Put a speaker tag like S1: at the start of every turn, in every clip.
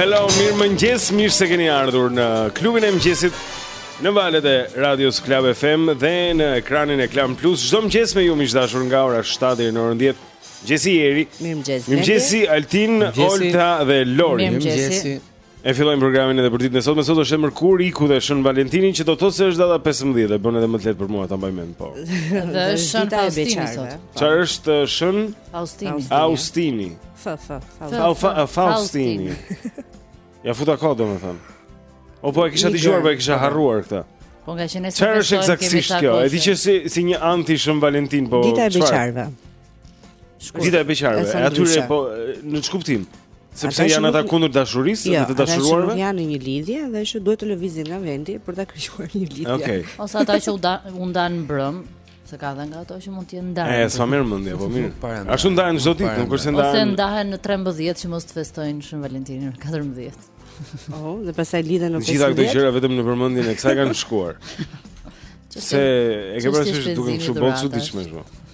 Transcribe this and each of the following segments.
S1: Hello, mirëmëngjes, mirë se keni ardhur në klubin e mëngjesit Në valet e Radios Klab FM dhe në ekranin e Klan Plus Çdo mëngjes me ju miq të dashur nga ora 7 deri në orën 10 Mëngjesi Jeri
S2: Mirëmëngjes
S1: Mirëmëngjes Altin, Olta dhe Lori
S2: Mirëmëngjes
S1: E fillojmë programin edhe për ditën e sotme. Sot është e mërkurë, iku dhe Shën Valentini, që do të thotë se është data 15 dhe bën edhe më të lehtë për mua ta mbaj mend, po.
S2: Dhe është Shën Faustini sot.
S1: Çfarë është uh, Shën
S2: Faustini?
S1: Faustini.
S3: F f
S1: Faustini. Faustini. Ja futa kot domethënë. O po e kisha dëgjuar, po e kisha harruar këtë.
S2: Po nga që ne s'e kemi takuar.
S1: Çfarë është eksaktësisht kjo? E di që si si një anti Shën Valentin, po.
S3: Dita e beqarëve.
S1: Dita e beqarëve,
S3: e
S1: atyre po në ç'kuptim. Sepse janë ata kundër dashurisë
S3: jo,
S1: dhe të dashuruarve.
S3: Jo, janë në një lidhje dhe që duhet të lëvizin nga vendi për ta krijuar një lidhje.
S1: Okej. Okay.
S2: Ose ata që u ndanë mbrëmë, se ka dhe nga ato që mund të jenë ndarë.
S1: E, s'ta merr mendja, po mirë. Ashtu ndahen çdo ditë, nuk është se ndahen.
S2: Ose
S1: ndahen
S2: në 13 që mos të festojnë Shën Valentinin në 14.
S3: Oh, dhe pastaj lidhen në
S1: 15. Gjithë këto gjëra vetëm nëpër mendjen e kësaj kanë shkuar. Se e ke parasysh duke kështu
S2: bën
S1: çuditshme kështu.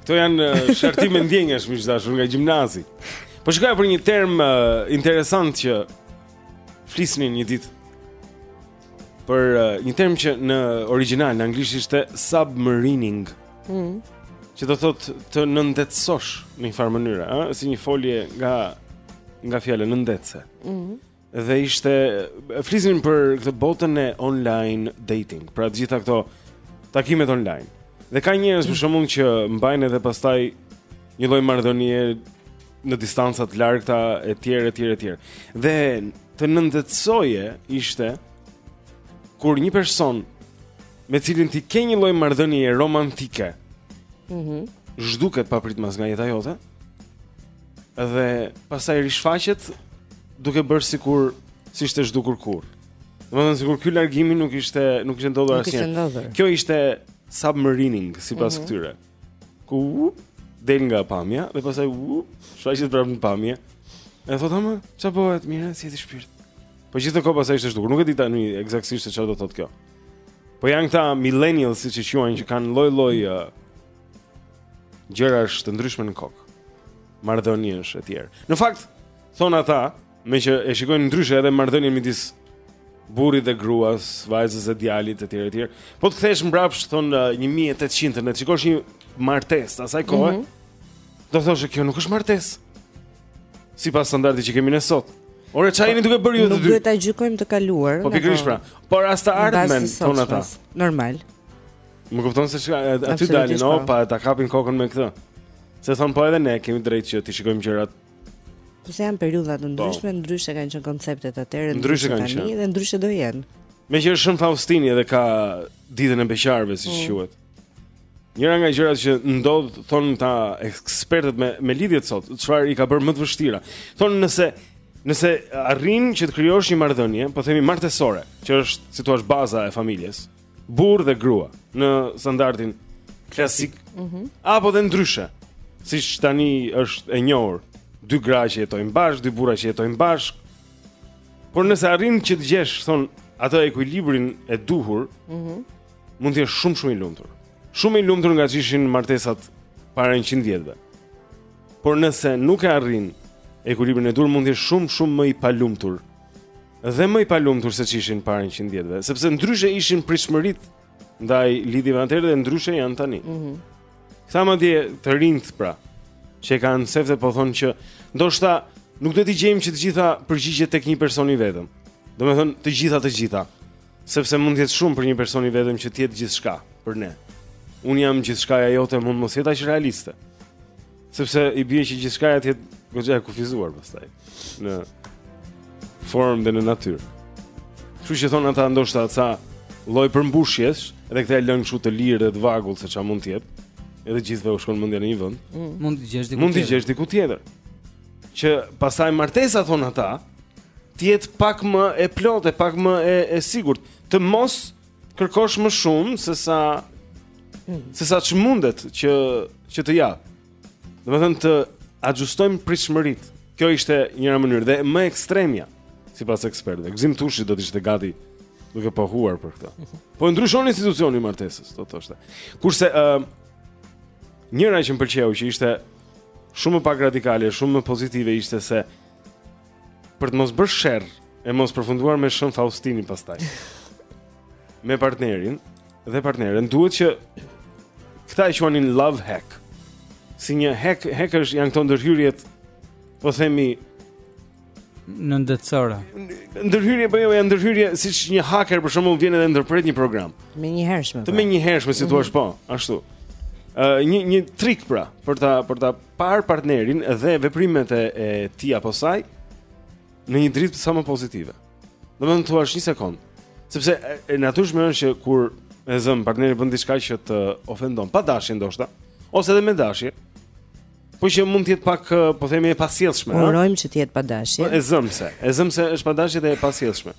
S1: Këto janë eh, shartime ndjenjash miq të dashur nga gjimnazi. Po shikoja për një term uh, interesant që flisnin një ditë. Për uh, një term që në origjinal në anglisht ishte submarining.
S3: Mm.
S1: Që do thotë të nëndetësosh në një farë mënyre, ëh, si një folje nga nga fjala nëndetëse.
S3: Mm.
S1: Dhe ishte flisnin për këtë botën e online dating, pra të gjitha këto takimet online. Dhe ka njerëz për shembull që mbajnë edhe pastaj një lloj marrëdhënie në distanca të largëta etj etj etj. Dhe të nëndetësoje ishte kur një person me cilin ti ke një lloj marrëdhënie romantike.
S3: Mhm.
S1: Mm Zhduket papritmas nga jeta jote. Dhe pastaj rishfaqet duke bërë sikur s'ishte zhdukur kurrë. Domethënë sikur ky largimi nuk ishte nuk ishte ndodhur
S3: asnjë.
S1: Kjo ishte submarining sipas
S3: mm -hmm.
S1: këtyre. Ku del nga pamja dhe pastaj rishfaqet prapë në pamje. E thotë ama, çfarë bëhet mirë si je ti shpirt? Po gjithë kohë pasi ishte zhdukur, nuk e di tani eksaktësisht se çfarë do thotë kjo. Po janë këta millennials siç i quajnë që kanë lloj-lloj uh, gjëra është të ndryshme në kokë. Marrëdhënie e tjerë. Në fakt, thon ata, meqë e shikojnë ndryshe edhe marrëdhënien midis burrit dhe gruas, vajzës dhe djalit etj etj. Po të kthesh mbrapsht thonë 1800-ën, të shikosh një martesë të asaj kohe.
S3: Mm -hmm.
S1: Do thoshe kjo nuk është martesë. Sipas standardit që kemi ne sot. Ore ça jeni duke bërë ju të dy.
S3: Nuk duhet ta gjykojmë të kaluarën.
S1: Po pikërisht pra. Por as të ardhmen thonë ata.
S3: Normal.
S1: Më kupton se çka aty dalin, no,
S3: po.
S1: pa ta hapin kokën me këtë. Se thonë po edhe ne kemi të drejtë që t'i shikojmë gjërat.
S3: Po se janë periudha të po. ndryshme, ndryshe kanë qenë konceptet atëherë,
S1: ndryshe kanë qenë
S3: dhe ndryshe do jenë.
S1: Meqë është Shën Faustini edhe ka ditën e beqarëve siç
S3: mm.
S1: quhet. Njëra nga gjërat që ndodh thonë këta ekspertët me me lidhjet sot, çfarë i ka bërë më të vështira. Thonë nëse nëse arrin që të krijosh një marrëdhënie, po themi martesore, që është si të thuash baza e familjes, burrë dhe grua në standardin klasik. Mm -hmm. Apo edhe ndryshe. Siç tani është e njohur, dy gra që jetojnë bashkë, dy burra që jetojnë bashkë. Por nëse arrin që të gjesh thonë atë ekuilibrin e duhur, mm -hmm. mund të jesh shumë shumë i lumtur. Shumë më i lumtur nga ç'ishin martesat para 100 vjetëve. Por nëse nuk e arrin ekuilibrin e duhur, mund të jesh shumë shumë më i palumtur dhe më i palumtur se ç'ishin para 100 vjetëve, sepse ndryshe ishin pritshmëritë ndaj lidhjeve atëherë dhe ndryshe janë tani. Ëh. Mm -hmm. Këta madje të rinjtë pra, që e kanë sefte po thonë që ndoshta nuk duhet t'i gjejmë që të gjitha përgjigjet tek një person i vetëm. Domethënë të gjitha të gjitha, sepse mund të jetë shumë për një person i vetëm që të jetë gjithçka për ne. Unë jam gjithçkaja jote mund mos jetë aq realiste. Sepse i bie që gjithçkaja të jetë goxha e kufizuar pastaj në formë dhe në natyrë. Kështu që thonë ata ndoshta ca lloj përmbushjesh, edhe këtë e lënë kështu të lirë dhe të vagull se çfarë mund të jetë. Edhe të gjithëve u shkon mendja në një vend. Mm.
S4: Mund të gjesh diku.
S1: Mund
S4: të
S1: gjesh diku tjetër. Që pastaj martesa thonë ata, të jetë pak më e plotë, pak më e e sigurt, të mos kërkosh më shumë se sa se sa ç'mundet që që të japë. Domethënë të axhustojmë pritshmëritë. Kjo ishte njëra mënyrë dhe më ekstremja sipas ekspertëve. Gëzim Tushi do të ishte gati duke pohuar për këtë. Po ndryshon institucioni i martesës, do thoshte. Kurse ë uh, njëra që më pëlqeu që ishte shumë më pak radikale, shumë më pozitive ishte se për të mos bërë sherr e mos përfunduar me Shën Faustinin pastaj. me partnerin dhe partneren duhet që këta e quanin love hack. Si një hack, hackers janë këto ndërhyrjet, po themi
S4: në ndërcora.
S1: Ndërhyrje po jo, janë ndërhyrje siç një hacker për shembull vjen edhe ndërpret një program.
S3: Me një hershme.
S1: Të pra. me një hershme si thua mm -hmm. po, ashtu. Ë uh, një një trik pra për ta për ta parë partnerin dhe veprimet e, e tij apo saj në një dritë sa më pozitive. Domethënë thua është një sekond. Sepse e, e natyrshme është që kur e zëm partneri bën diçka që të ofendon pa dashje ndoshta ose edhe me dashje. Po që mund të jetë pak po themi e pasjellshme, ha.
S3: Urojmë që të jetë pa dashje.
S1: Po e zëm se, e zëm se është pa dashje dhe e pasjellshme.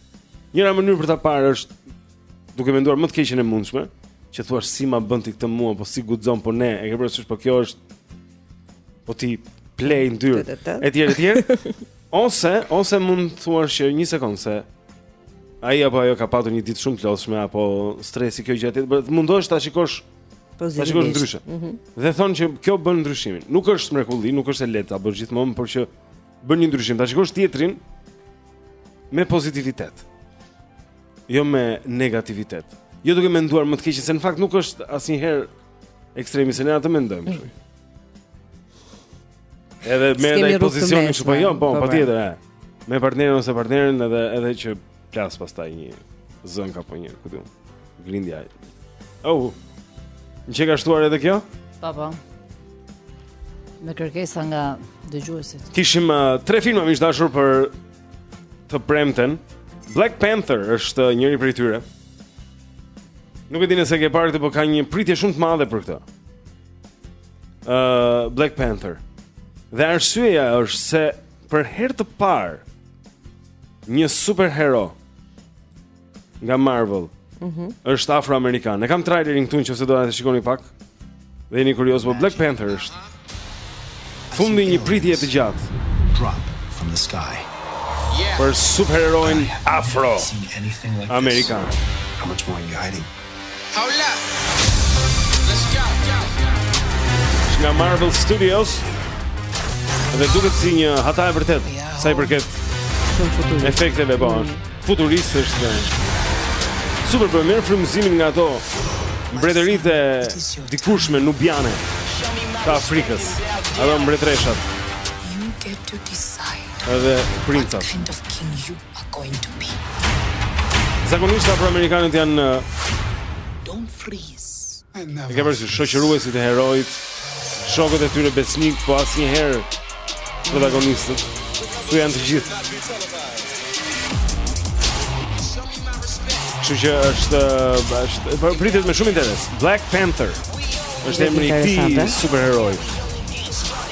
S1: Njëra mënyrë për ta parë është duke menduar më të keqen e mundshme, që thua si ma bën ti këtë mua, po si guxon po ne, e ke parasysh po kjo është po ti play ndyr etj etj. Ose ose mund të thua që një sekond se ai apo ajo ka patur një ditë shumë të lodhshme apo stresi kjo gjë atë, por mundohesh ta shikosh po ta shikosh ndryshe. Mm -hmm. Dhe thonë që kjo bën ndryshimin. Nuk është mrekulli, nuk është e lehtë apo gjithmonë, por që bën një ndryshim, ta shikosh tjetrin me pozitivitet. Jo me negativitet. Jo duke menduar më të keqen se në fakt nuk është asnjëherë ekstremi se ne atë mendojmë kështu.
S3: Mm.
S1: Edhe
S3: merr ai
S1: pozicionin kështu po jo, po,
S3: po
S1: patjetër. Me partnerin ose partneren edhe edhe që Plas pastaj një zënkë apo një, ku diun. Grindja. Oh. Na qenka shtuar edhe kjo?
S2: Po po. Me kërkesa nga dëgjuesit.
S1: Kishim uh, tre filma më të dashur për të premten. Black Panther është njëri prej tyre. Nuk e di nëse ke parë këtë, por ka një pritje shumë të madhe për këtë. Ëh, uh, Black Panther. Dhe arsyeja është se Për herë të parë një superhero nga Marvel. Mhm. Mm është afroamerikan. Ne kam trailerin këtu nëse do ta shikoni pak. Dhe jeni kurioz po Black Panther është. Më në fund një pritje të gjatë.
S5: Drop from the sky.
S1: Për superheroin afro. Amerikan.
S5: How much more are you hiding?
S1: Është nga Marvel Studios dhe duket si një hata e vërtetë sa i përket efekteve po. Mm. Futurist është. Super po merr frymëzimin nga ato mbretëritë e dikurshme nubiane të Afrikës. Ato mbretëreshat. Edhe princat. Zakonisht afroamerikanët janë shoqëruesit e heroit, shokët e tyre besnik, po asnjëherë protagonistët. Këtu janë të gjithë. Kështu që është është po pritet me shumë interes. Black Panther. Është emri i këtij superheroi.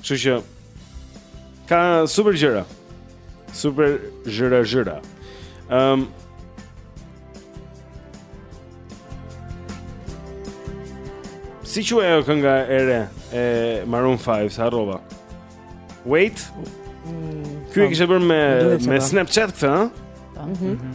S1: Kështu që ka super gjëra. Super gjëra gjëra. Ehm um, Siç ishte kënga e re e Maroon 5, sa rova? Wait? Mm, Kjo e kishte bërë me, me Snapchat këtë,
S6: ha? Po. Mhm.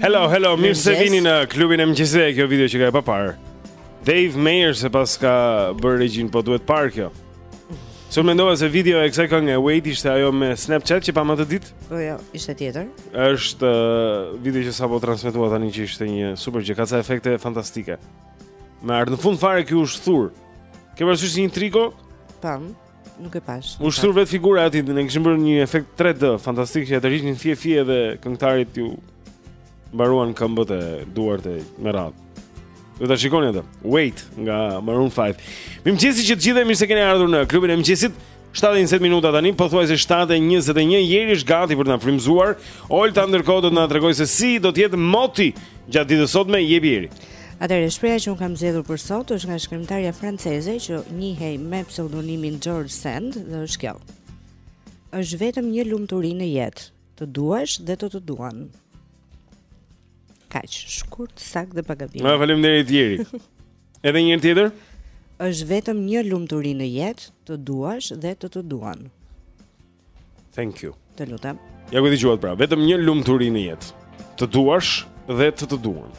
S1: Hello, hello, mirë se vini në klubin e mëngjesit. Kjo video qenka e paparë. Dave Meyers e paska bërë regjin, po duhet parë kjo. Se unë mendova se videoja e kësaj kënge Wait ishte ajo me Snapchat që pamë atë ditë?
S3: Po jo, ishte tjetër.
S1: Është uh, video që sapo u transmetua tani që ishte një super gjë, ka ca efekte fantastike. Madje në fund fare kjo u shthur Ke parasysh si një triko?
S3: Tamam, nuk e pashë
S1: U shthur vetë figura aty. I kishin bërë një efekt 3D Fantastik që e tërhiqnin fije fije dhe këngëtarit iu mbaruan këmbët e duart e me radhë Do ta shikoni atë Wait nga Maroon 5 Mirëmëngjesi të gjithë e mirë se keni ardhur në klubin e mëngjesit 7:20 minuta tani, pothuajse 7:21 Jeri është gati për të na frymëzuar. Olta ndërkohë do të na tregojë se si do të jetë moti gjatë ditës së sotme, jepi Jeri.
S3: Atëherë shprehja që unë kam zgjedhur për sot është nga shkrimtarja franceze që njihej me pseudonimin George Sand dhe është kjo. Është vetëm një lumturi në jetë, të duash dhe të të duan. Kaq, shkurt, saktë dhe pa gabim.
S1: Faleminderit Jeri. Edhe një herë tjetër?
S3: Është vetëm një lumturi në jetë të duash dhe të të duan.
S1: Thank you.
S3: Të lutem.
S1: Ja ku e dëgjuat pra, vetëm një lumturi në jetë. Të duash dhe të të duan.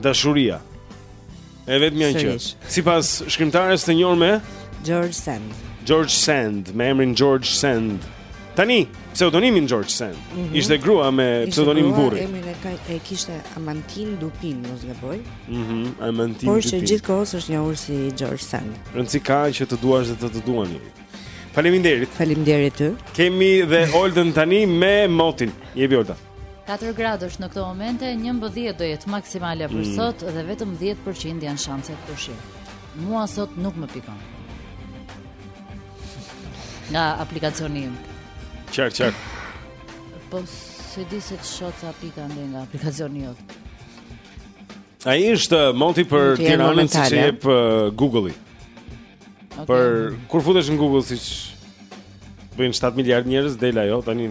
S1: Dashuria. E vetmja
S3: gjë.
S1: Sipas shkrimtares të njohur me
S3: George Sand.
S1: George Sand, me emrin George Sand. Tamam, pseudonimin George Sand
S3: mm -hmm.
S1: ishte grua me pseudonim burri.
S3: Ishte grua, emrin e, e kishte Amantin Dupin, mos gaboj.
S1: Mm -hmm, Amantin Dupin.
S3: Por që
S1: gjatë
S3: gjithë kohës është njohur si George Sand.
S1: Rëndësi ka që të duash dhe të të duan. Faleminderit.
S3: Faleminderit ty.
S1: Kemi dhe Oltën tani me motin. Jepi Olta.
S2: 4 gradë është në këto momente, 11 do jetë maksimale për
S1: mm.
S2: sot dhe vetëm 10% janë shanset për shi. Mua sot nuk më pikon. Nga aplikacioni im.
S1: Çfarë çfarë?
S2: Po s'e di se çfarë, po pika ndaj nga aplikacioni jot.
S1: Ai është
S3: uh, moti për
S1: Tiranën siç e jep uh, Google-i
S2: okay.
S1: Për kur futesh në Google siç bëjnë 7 miliard njerëz del ajo tani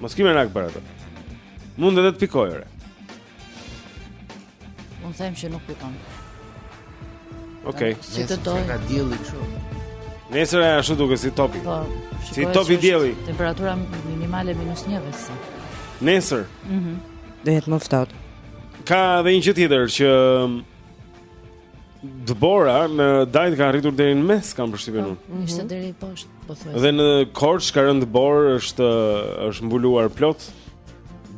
S1: Mos ki merak për ato Mund edhe të pikojë
S2: Unë them që nuk pikon
S1: Okej okay.
S2: Si të dojë
S7: Nga dielli kështu
S1: Nesër ashtu duket si topi
S2: po,
S1: Si topi dielli
S2: Temperatura minimale minus një veç
S1: Nesër
S2: mm -hmm.
S3: Do jetë më ftohtë
S1: Ka dhe një gjë tjetër që Dëbora në Dajt ka arritur deri në mes, kam përshtypjen unë.
S2: Po, ishte mhm. deri poshtë, po thuaj.
S1: Dhe në Korçë ka rënë dëborë, është është mbuluar plot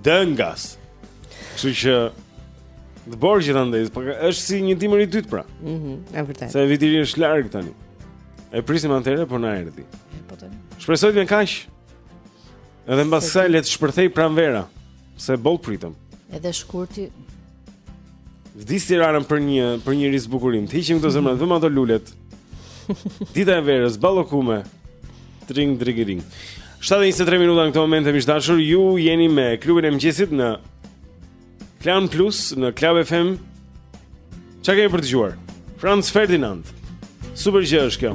S1: dëngas. Kështu që dëborë gjithandej, po është si një dimër i dytë pra.
S3: Mhm, mm është vërtet.
S1: Se Viti i Ri është larg tani. E prisim atëherë po na erdhi.
S2: Po tani.
S1: Shpresoj të jetë kaq. Edhe mbas kësaj le të shpërthej pranvera. Se boll pritëm.
S2: Edhe shkurti.
S1: Vdes Tirana për një për një rizbukurim. Të hiqim këto zemra, të vëmë ato lulet. Dita e verës, ballokume. Tring drigiring. 7:23 minuta në këtë moment miq të dashur, ju jeni me klubin e mëngjesit në Klan Plus në Club FM. Çka kemi për të dëgjuar? Franz Ferdinand. Super gjë është kjo.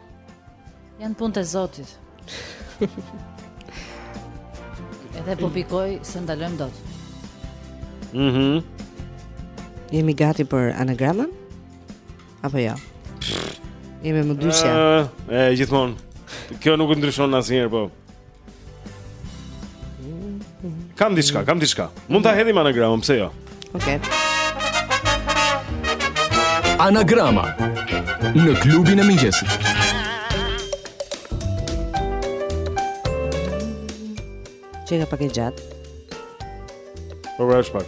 S2: Janë punë të Zotit. Edhe po pikoj s'e ndalojmë dot.
S1: Mhm.
S3: Mm Jemi gati për anagramën? Apo jo? Jemi më dyshja.
S1: Ëh, uh, gjithmonë. Kjo nuk ndryshon asnjëherë po. Kam diçka, kam diçka. Mund ta hedhim anagramën, pse jo?
S3: Okej. Okay.
S8: Anagrama në klubin e mëngjesit.
S3: Qenka pak e gjatë.
S1: Po vrash pak.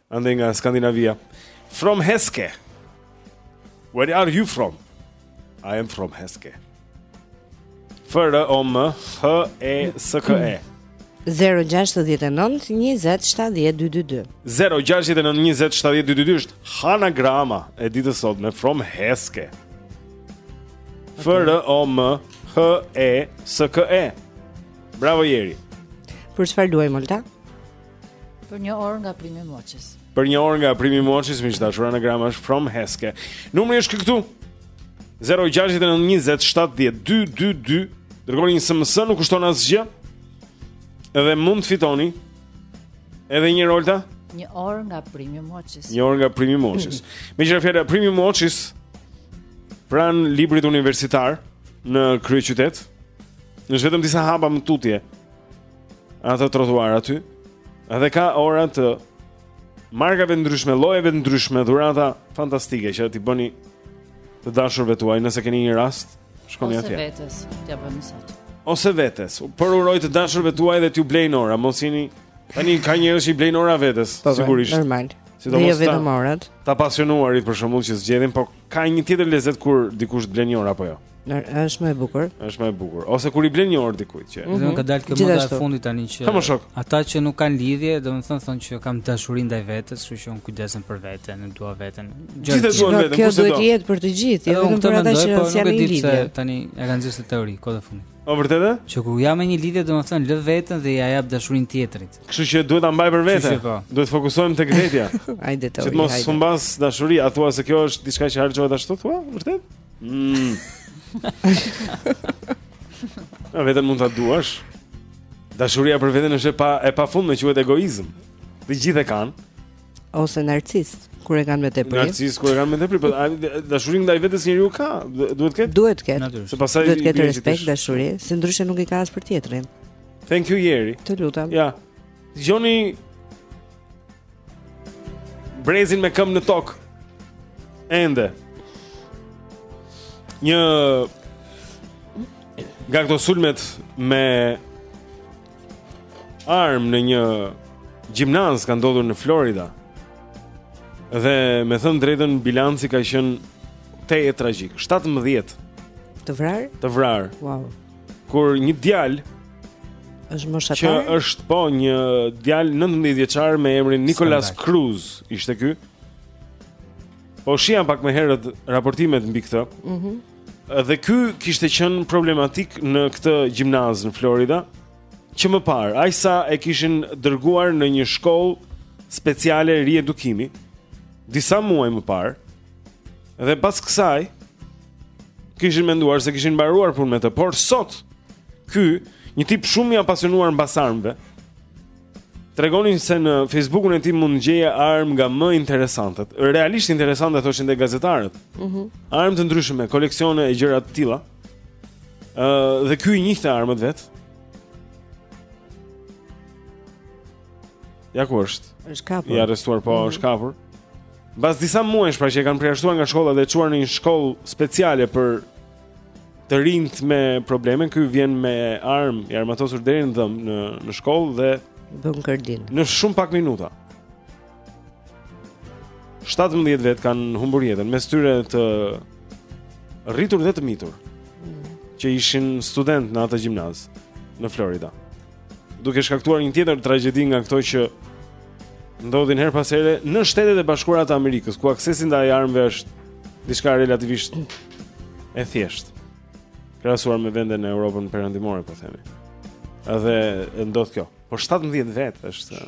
S1: Andej nga Skandinavia. From Heske. Where are you from? I am from Heske. Fër e o më, hë e së kë e.
S3: 0-6-19-27-12-2
S1: 0-6-19-27-12-2 është anagrama e ditës sotme From Heske F-R-O-M-H-E-S-K-E Bravo Jeri
S3: Për çfarë luan Molta?
S2: Për një orë nga Primi Moçis
S1: Për një orë nga Primi Moçis Mi qëta shura në grama është from heske Numri është këtu 0-6-9-27-12-2 Dërgoni një SMS nuk kushton asgjë Dhe mund të fitoni Edhe një rolta
S2: Një orë nga Primi Moçis
S1: Një orë nga Primi Moçis Mi qëra fjera Primi Moçis Pranë librit universitar Në kryeqytet Është vetëm disa hapa më tutje atë trotuar aty. Edhe ka ora të markave të ndryshme, llojeve të ndryshme, dhurata fantastike që t'i bëni të dashurve tuaj nëse keni një rast, shkoni atje.
S2: Ose vetes, t'ja bëni sot.
S1: Ose vetes, por uroj të dashurve tuaj dhe t'ju blejnë ora, mos jeni tani ka njerëz që blejnë ora vetes,
S3: po, po,
S1: sigurisht.
S3: Normal.
S1: Sidomos
S3: vetëm orat.
S1: Të apasionuarit për shkakun që zgjedhin, por ka një tjetër lezet kur dikush t'blen një orë apo jo.
S3: Është më e bukur.
S1: Është më e bukur. Ose kur i blen një orë dikujt që.
S4: Mm -hmm. Ka dalë kjo moda e fundit tani që.
S1: Kam shok.
S4: Ata që nuk kanë lidhje, domethënë thonë që kam dashuri ndaj vetes, kështu që un kujdesem për veten, nuk dua veten.
S1: Gjithë duan veten, kush do?
S3: Kjo
S1: duhet
S3: të jetë për të gjithë, jo vetëm për ata që
S4: po nuk e di se tani e kanë gjetur teori kohët e fundit.
S1: Po vërtetë?
S4: Që kur jam në një lidhje, domethënë lë veten dhe ja jap dashurinë tjetrit.
S1: Kështu që duhet ta mbaj për
S4: veten. Po.
S1: Duhet të fokusohem tek vetja.
S3: Hajde teori.
S1: Që mos humbas dashuri, a thua se kjo është diçka që harxhohet ashtu thua? Vërtet? Mm. A veten mund ta duash. Dashuria për veten është e pa e pafundme, quhet egoizëm. Të gjithë e kanë.
S3: Ose narcist, kur e kanë me tepër.
S1: Narcist kur e kanë me tepër, po dashuria ndaj vetes njeriu ka, duhet të ketë.
S3: Duhet të ketë.
S1: Se pastaj
S3: duhet të ketë respekt dashuri, se ndryshe nuk i ka as për tjetrin.
S1: Thank you Jerry.
S3: Të lutem.
S1: Ja. Dëgjoni Brezin me këmbë në tokë Ende Një Nga këto sulmet me Armë në një Gjimnaz ka ndodhur në Florida Dhe me thënë të drejtën bilanci ka qenë tejet tragjik 17
S3: Të vrarë?
S1: Të vrarë
S3: Wow
S1: kur një djalë
S3: është
S1: më
S3: shatar.
S1: Që është po një djalë 19 vjeçar me emrin Nicolas Cruz, ishte ky. Po shihja pak më herët raportimet mbi këtë.
S3: Mhm.
S1: Mm dhe ky kishte qenë problematik në këtë gjimnaz në Florida që më parë, aq sa e kishin dërguar në një shkollë speciale riedukimi disa muaj më parë. Dhe pas kësaj, kishin menduar se kishin mbaruar punën me të, por sot ky një tip shumë i apasionuar mbas armëve tregonin se në Facebookun e tij mund të gjeje armë nga më interesantet. Realisht interesante thoshin dhe gazetarët.
S3: Mhm.
S1: Mm armë të ndryshme, koleksione e gjëra të tilla. Ëh uh, dhe ky i njihte armët vet.
S9: Ja ku është?
S3: Është kapur.
S9: I arrestuar po
S3: mm.
S9: është kapur. Mbas disa muajsh pra që e kanë përjashtuar nga shkolla dhe çuar në një shkollë speciale për të rinjtë me probleme, ky vjen me armë, i armatosur deri në dhëmbë në në shkollë dhe
S3: bën kërdinë.
S9: Në shumë pak minuta. 17 vetë kanë humbur jetën, mes tyre të rritur dhe të mitur mm. që ishin studentë në atë gjimnaz në Florida. duke shkaktuar një tjetër tragjedi nga këto që ndodhin herë pas here në Shtetet e Bashkuara të Amerikës, ku aksesi ndaj armëve është diçka relativisht e thjeshtë krahasuar me vende në Europën Perëndimore, po themi. Edhe ndodh kjo. Po 17 vetë është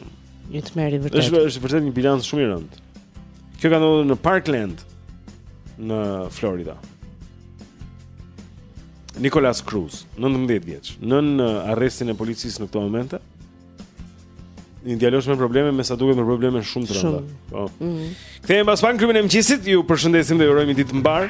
S3: një tmerr i vërtetë.
S9: Është është vërtet një bilanc shumë i rëndë. Kjo ka ndodhur në Parkland në Florida. Nikolas Cruz, 19 vjeç, nën uh, arrestin e policisë në këto momente. Një djalosh me probleme, me sa duket me probleme shumë të rënda. Po.
S3: Mm -hmm.
S9: Kthehemi pas pak Klubin e Mëngjesit, ju përshëndesim dhe ju urojmë ditë të
S3: mbarë.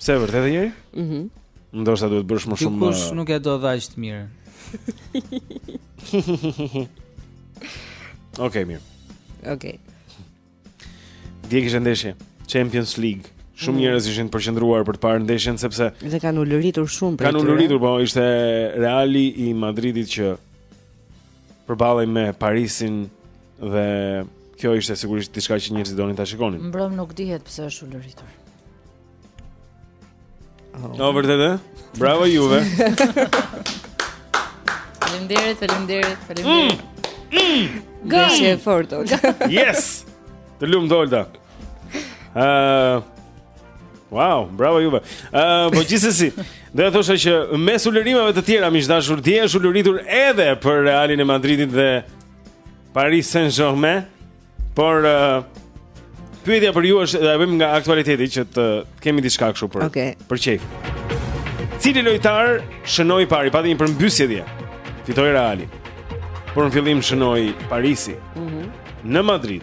S1: Pse vërtet e njëri?
S3: Mhm.
S1: Mm Ndoshta duhet të bësh më shumë.
S4: Kush nuk e do dhaj të mirë.
S1: Okej, okay, mirë.
S3: Okej. Okay.
S1: Dje kishte ndeshje Champions League. Shumë
S3: mm.
S1: njerëz ishin përqendruar për të parë ndeshjen sepse
S3: dhe kanë ulëritur shumë për.
S1: Kanë ulëritur, po ishte Reali i Madridit që përballej me Parisin dhe kjo ishte sigurisht diçka që njerëzit donin ta shikonin.
S2: Mbrëm nuk dihet pse është ulëritur.
S1: Oh. Jo, vërtet e? Bravo juve.
S2: Faleminderit, faleminderit, faleminderit.
S3: Mm. Mm. Gëshi e fortë.
S1: Yes. Të lumtë Olta. Ëh. Wow, bravo juve. Ëh, po gjithsesi, do të thosha që mes ulërimeve të tjera miq të dashur, dje është ulëritur edhe për Realin e Madridit dhe Paris Saint-Germain, por uh, pyetja për ju është, do e bëjmë nga aktualiteti që të kemi diçka kështu për
S3: okay.
S1: për qejf. Cili lojtar shënoi i pari, pati një përmbysje dje. Fitoi Reali. Por në fillim shënoi Parisi. Mhm. Mm në Madrid.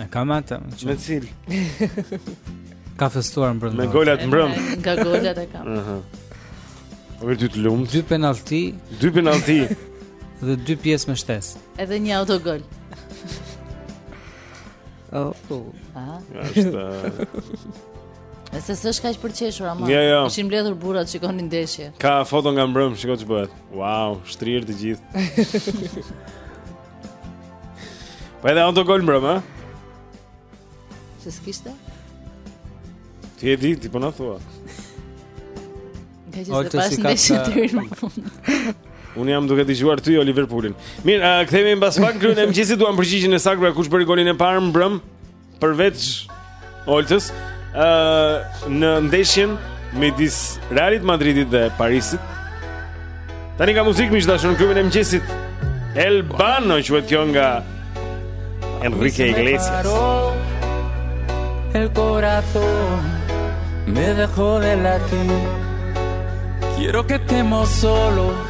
S1: E
S4: kam atë.
S1: Me cil?
S4: ka festuar mbrëmë.
S1: Me golat mbrëmë.
S2: Nga golat e kam.
S1: Uh -huh. Ove dy të lumë.
S4: Dy penalti.
S1: Dy penalti.
S4: dhe dy pjesë me shtesë.
S2: Edhe një autogol.
S3: oh, oh.
S1: Aha.
S2: E s'është kaq për të qeshur, ama
S1: ja, ja.
S2: Ishin mbledhur burrat shikonin ndeshje
S1: Ka foto nga mbrëm, shiko ç'bëhet Wow, shtrirë të gjithë Po edhe autogol mbrëmë, ha?
S2: Se s'kishte?
S1: Ti e di, ti po thua.
S2: Nga
S4: gjithë
S2: dhe pas
S4: në
S2: deshë
S4: të
S2: rrinë më fundë.
S1: Unë jam duke dëgjuar ty o Liverpoolin. Mirë, uh, kthehemi mbas pak, kryen e mëngjesit duam përgjigjen e saktë, pra kush bëri golin e parë mbrëmë? Përveç Oltës, ë uh, në ndeshjen midis Realit Madridit dhe Parisit. Tani ka muzikë miq të dashur në klubin e mëngjesit. El Baño quhet kjo nga Enrique Iglesias.
S10: El corazón me dejó de latir. Quiero que estemos solos.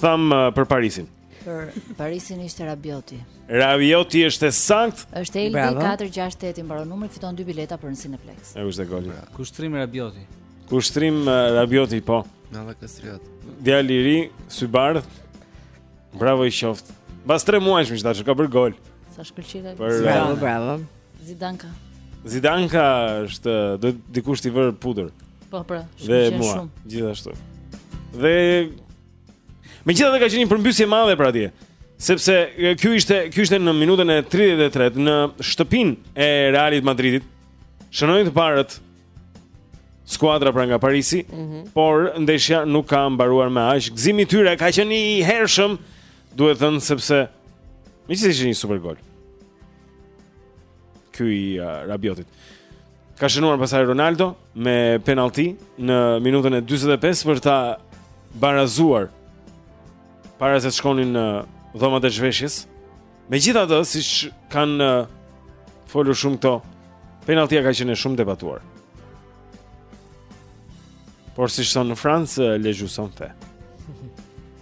S1: tham uh, për Parisin.
S2: Për Parisin ishte Rabioti.
S1: Rabioti është sakt.
S2: Është
S3: Elbi
S2: 468 i mbaron numrin, fiton dy bileta për në Cineplex.
S1: Ai është gol.
S4: Kushtrim Rabioti.
S1: Kushtrim uh, Rabioti po.
S7: Na la kastriot.
S1: Djali i ri, Sybardh. Bravo i qoftë. Pas 3 muajsh më duket ka bërë gol.
S2: Sa shkëlqyer.
S1: Bravo,
S3: bravo.
S1: Zidan
S3: ka.
S2: Zidan
S1: ka është do dikush t'i vërë pudër.
S2: Po, pra, shumë
S1: mua,
S2: shumë.
S1: Gjithashtu. Dhe Megjithatë ka qenë një përmbysje e madhe për atje, sepse ky ishte ky ishte në minutën e 33 në shtëpinë e Realit Madridit. Shënojnë të parët skuadra pra nga Parisi, mm -hmm. por ndeshja nuk ka mbaruar me aq. Gëzimi i tyre ka qenë i hershëm, duhet thënë sepse meqenëse ishte një super gol. Ky i uh, Rabiotit. Ka shënuar pastaj Ronaldo me penalti në minutën e 45 për ta barazuar para se të shkonin në dhomat e zhveshjes. Megjithatë, siç kanë folur shumë këto, penaltia ka qenë shumë e debatuar. Por siç thonë në Francë, les jeux sont faits.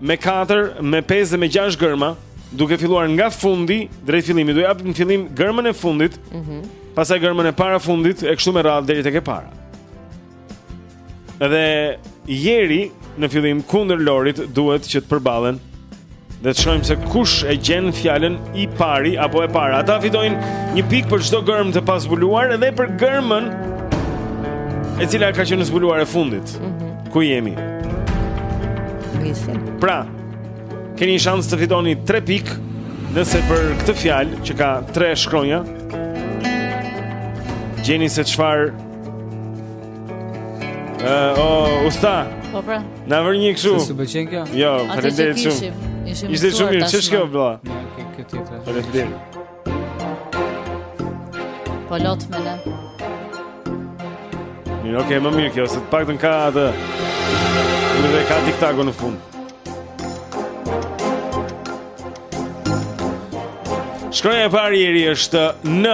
S1: me 4, me 5 dhe me 6 gërma, duke filluar nga fundi drejt fillimit. Do japim në fillim gërmën e fundit.
S3: Mhm.
S1: Mm pastaj gërmën e parafundit e kështu me radhë deri tek e para. Dhe Jeri në fillim kundër Lorit duhet që të përballen dhe të shohim se kush e gjen fjalën i pari apo e para. Ata fitojnë një pikë për çdo gërmë të pazbuluar dhe për gërmën e cila ka qenë zbuluar e fundit. Mm -hmm. Ku jemi? Pra, keni një shans të fitoni 3 pikë nëse për këtë fjalë që ka 3 shkronja gjeni se çfarë ë uh, oh, usta.
S2: Po pra.
S1: Na vër një kështu.
S4: S'të pëlqen kjo?
S1: Jo, faleminderit shumë. Ishte shumë mirë, ç'është kjo vëlla?
S4: Kjo tjetër.
S1: Faleminderit.
S2: Po luan me N
S1: Mirë, okej, okay, më mirë kjo, se të paktën ka atë N dhe ka tiktaku në fund Shkronja e parë Jeri është N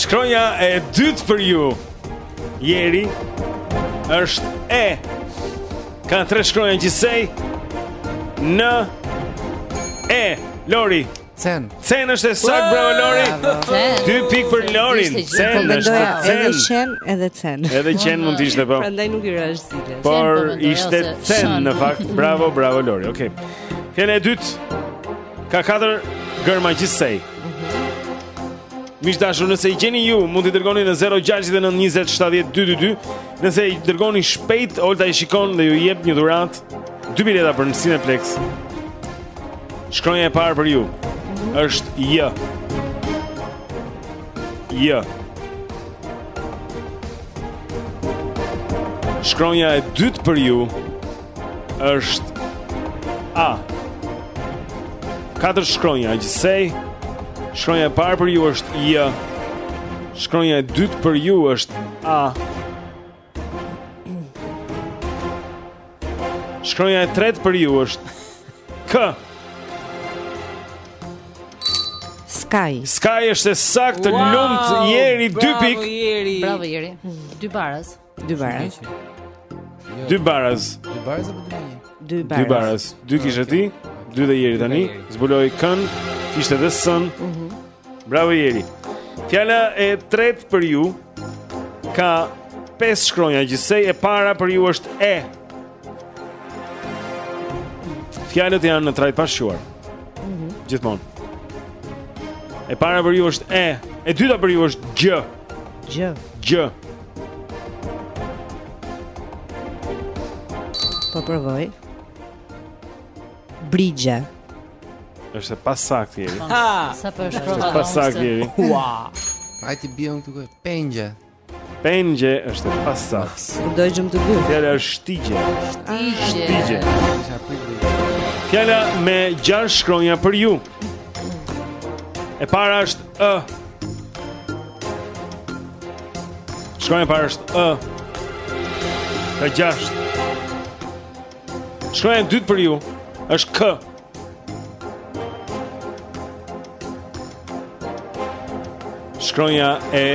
S1: Shkronja e dytë për ju Jeri është e Ka tre shkronja gjithsej N E Lori
S7: Cen
S1: Cen është e saktë bravo Lori
S3: Cen
S1: Dy pikë për Lorin Cen po është
S3: cen Edhe qen edhe cen
S1: Edhe qen mund të ishte po
S3: Prandaj nuk i rashë ziles
S1: Por po ishte cen në fakt Bravo bravo Lori Okej okay. Fjala e dytë Ka katër gërma gjithsej Miq të dashur, nëse i gjeni ju, mund t'i dërgoni në 069 20 70 222. Nëse i dërgoni shpejt, Olta i shikon dhe ju jep një dhuratë. Dy bileta për në Cineplex. Shkronja e parë për ju është J. J. Shkronja e dytë për ju është A. Katër shkronja gjithsej Shkronja e parë për ju është J Shkronja e dytë për ju është A Shkronja e tretë për ju është K
S3: Skaj
S1: Skaj është e saktë
S2: wow,
S1: të lumtë Jeri dy pikë
S2: Bravo
S1: Jeri
S2: Bravo Jeri Dy baraz
S3: Dy baraz.
S1: Dy baraz.
S7: Dy baraz apo dy një?
S3: Dy baraz.
S1: Dy baraz. Dy kishe ti, dy dhe Jeri tani. Zbuloi K-në, kishte dhe S-në. Mhm. Bravo Jeri. Fjala e tretë për ju ka pesë shkronja gjithsej e para për ju është e. Fjalët janë në trajtë të pashquar. Mhm. Gjithmonë. E para për ju është e, e dyta për ju është gj.
S3: Gj.
S1: Gj.
S3: Po provoj. Brigje.
S1: Është e pasaktë Jeri.
S2: Sa po
S1: është prova. Pasaktë Jeri.
S4: Ua.
S7: Hajt i bien këtu kujt? Pengje.
S1: Pengje është e pasaktë.
S3: Do i gjejmë të dy.
S1: Fjala është shtigje. Shtigje.
S7: Shtigje.
S1: Fjala me gjashtë shkronja për ju. E para është ë. Shkronja e parë është ë. Ka gjashtë. Shkronja e dytë për ju është k. Shkronja e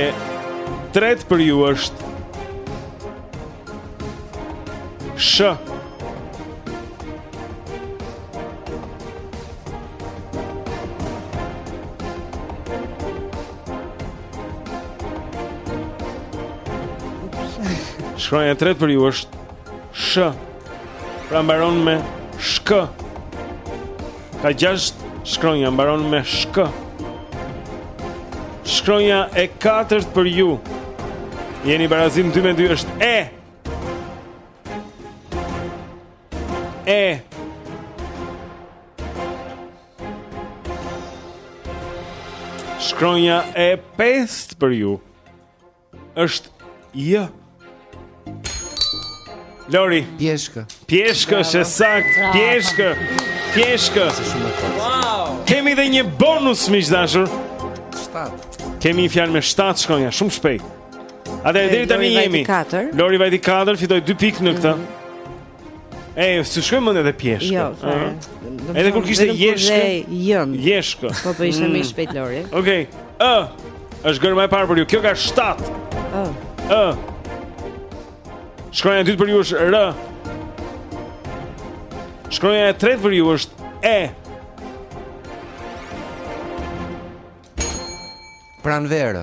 S1: tretë për ju është Sh. Shkronja e tretë për ju është sh. Pra mbaron me shk. Ka gjashtë shkronja, mbaron me shk. Shkronja e katërt për ju. Jeni barazim 2 me 2 është e. E. Shkronja e pestë për ju. është J. Lori.
S7: Pjeshkë.
S1: Pjeshkë është
S2: saktë.
S1: Pjeshkë. Pjeshkë.
S4: Wow.
S1: Kemi dhe një bonus miq të
S7: dashur.
S1: Kemi një fjalë me 7 shkronja, shumë shpejt. Atëherë deri tani jemi. Lori vajti 4, fitoi 2 pikë në këtë. Mm -hmm. E, s'ju shkoi mëndja edhe pjeshkë
S3: Jo, fare
S1: Edhe kur kishte jeshkë
S3: Jën
S1: Jeshkë
S3: Po për po, ishte me e shpejtë Lori
S1: Okej Ë është gërma e parë për ju Kjo ka 7
S3: Ë
S1: Ë Shkronja e dytë për ju është R Shkronja e tretë për ju është E
S7: Pranverë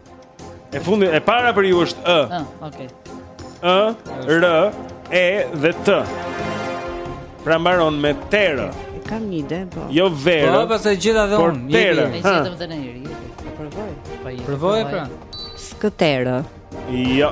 S3: E
S2: fundit,
S1: e para për ju është ë.
S2: Ë, okay.
S1: Ë, r, e dhe t. Pra mbaron me ter.
S3: E kam një ide, po.
S1: Jo verë.
S4: Po, pastaj gjeta dhe unë.
S1: Por
S2: ter.
S1: E
S2: gjetëm dhe në
S3: herë. Provoj.
S4: Provoj pra.
S3: Skëterë.
S1: Jo.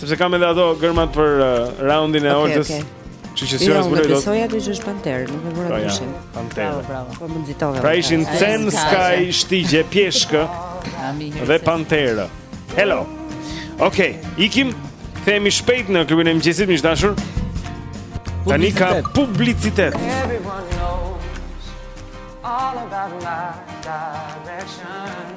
S1: Sepse kam edhe ato gërmat për uh, raundin e
S3: okay,
S1: orës.
S3: Okay.
S1: Kështu që
S3: s'jua
S1: zbuloj dot.
S3: Jo, besoja ti që është panter, nuk e vura
S1: pushim.
S3: Po
S2: panter.
S1: Bravo,
S2: bravo.
S3: Po më nxitove.
S1: Pra ishin Cen Sky shtigje pjeshkë. Dhe panter. Hello. Okej, ikim. Kthehemi shpejt në klubin e mëngjesit, miq të dashur. Tani ka publicitet.
S11: All about my direction.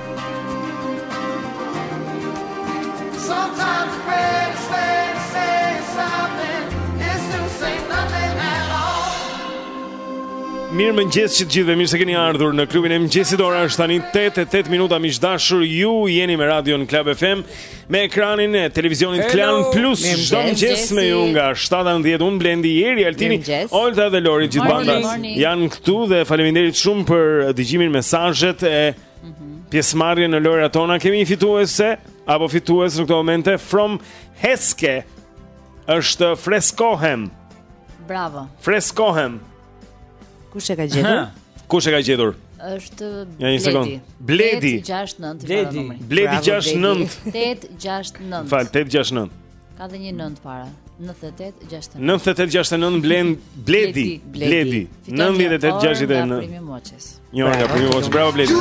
S1: Mirëmëngjes që të gjithëve mirë se keni ardhur në klubin e mëngjesit ora është tani 8 e 8 minuta miq të dashur ju jeni me radion Club FM me ekranin e televizionit Klan Plus çdo mëngjes me ju nga 7-10 unë Blendi Eri Altini Olta dhe Lori gjithë banda janë këtu dhe faleminderit shumë për dëgjimin mesazhet e pjesëmarrjen në lojërat tona. Kemi një fituese apo fitues në këtë momente from Heske. Është Freskohem.
S2: Bravo.
S1: Freskohem.
S3: Kush e ka gjetur?
S1: Kush e ka gjetur?
S2: Është Bledi.
S1: Ja një sekond. Bledi
S2: 69.
S1: Bledi. Bledi 69.
S2: 869.
S1: Fal 869.
S2: Ka dhe një nëntë para 98-69
S1: 98-69 mblen bledi Bledi 98-69 Një orë nga primi moqës Bravo bledi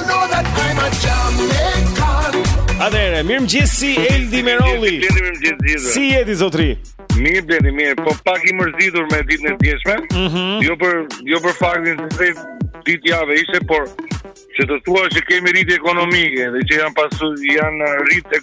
S1: Atëherë, mirëmëngjesi Eldi
S12: Meroli
S1: Si jeti zotri
S12: Mirë bledi, mirë Po pak i mërzitur me ditën e djeshme
S1: mhm.
S12: jo, jo për faktin se ditë jave ishe Por që të thua që kemi rritje ekonomike Dhe që janë pasu janë
S1: rritë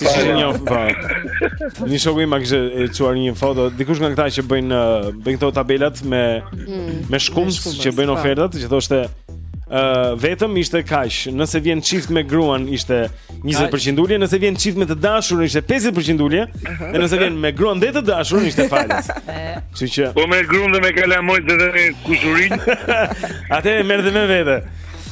S1: Si shë një po. Një shoku im më kishte çuar një foto Dikush nga këta që bëjnë Bëjnë këto tabelat me mm. Me shkumës që bëjnë
S3: po.
S1: ofertat Që thoshte Uh, vetëm ishte kaq. Nëse vjen çift me gruan ishte 20% ulje, nëse vjen çift me të dashurën ishte 50% ulje, dhe nëse vjen me gruan dhe të dashurën ishte falas. Kështu që
S12: Po me gruan dhe me kalamajtë dhe me kushurin.
S1: Atë merr dhe me vete.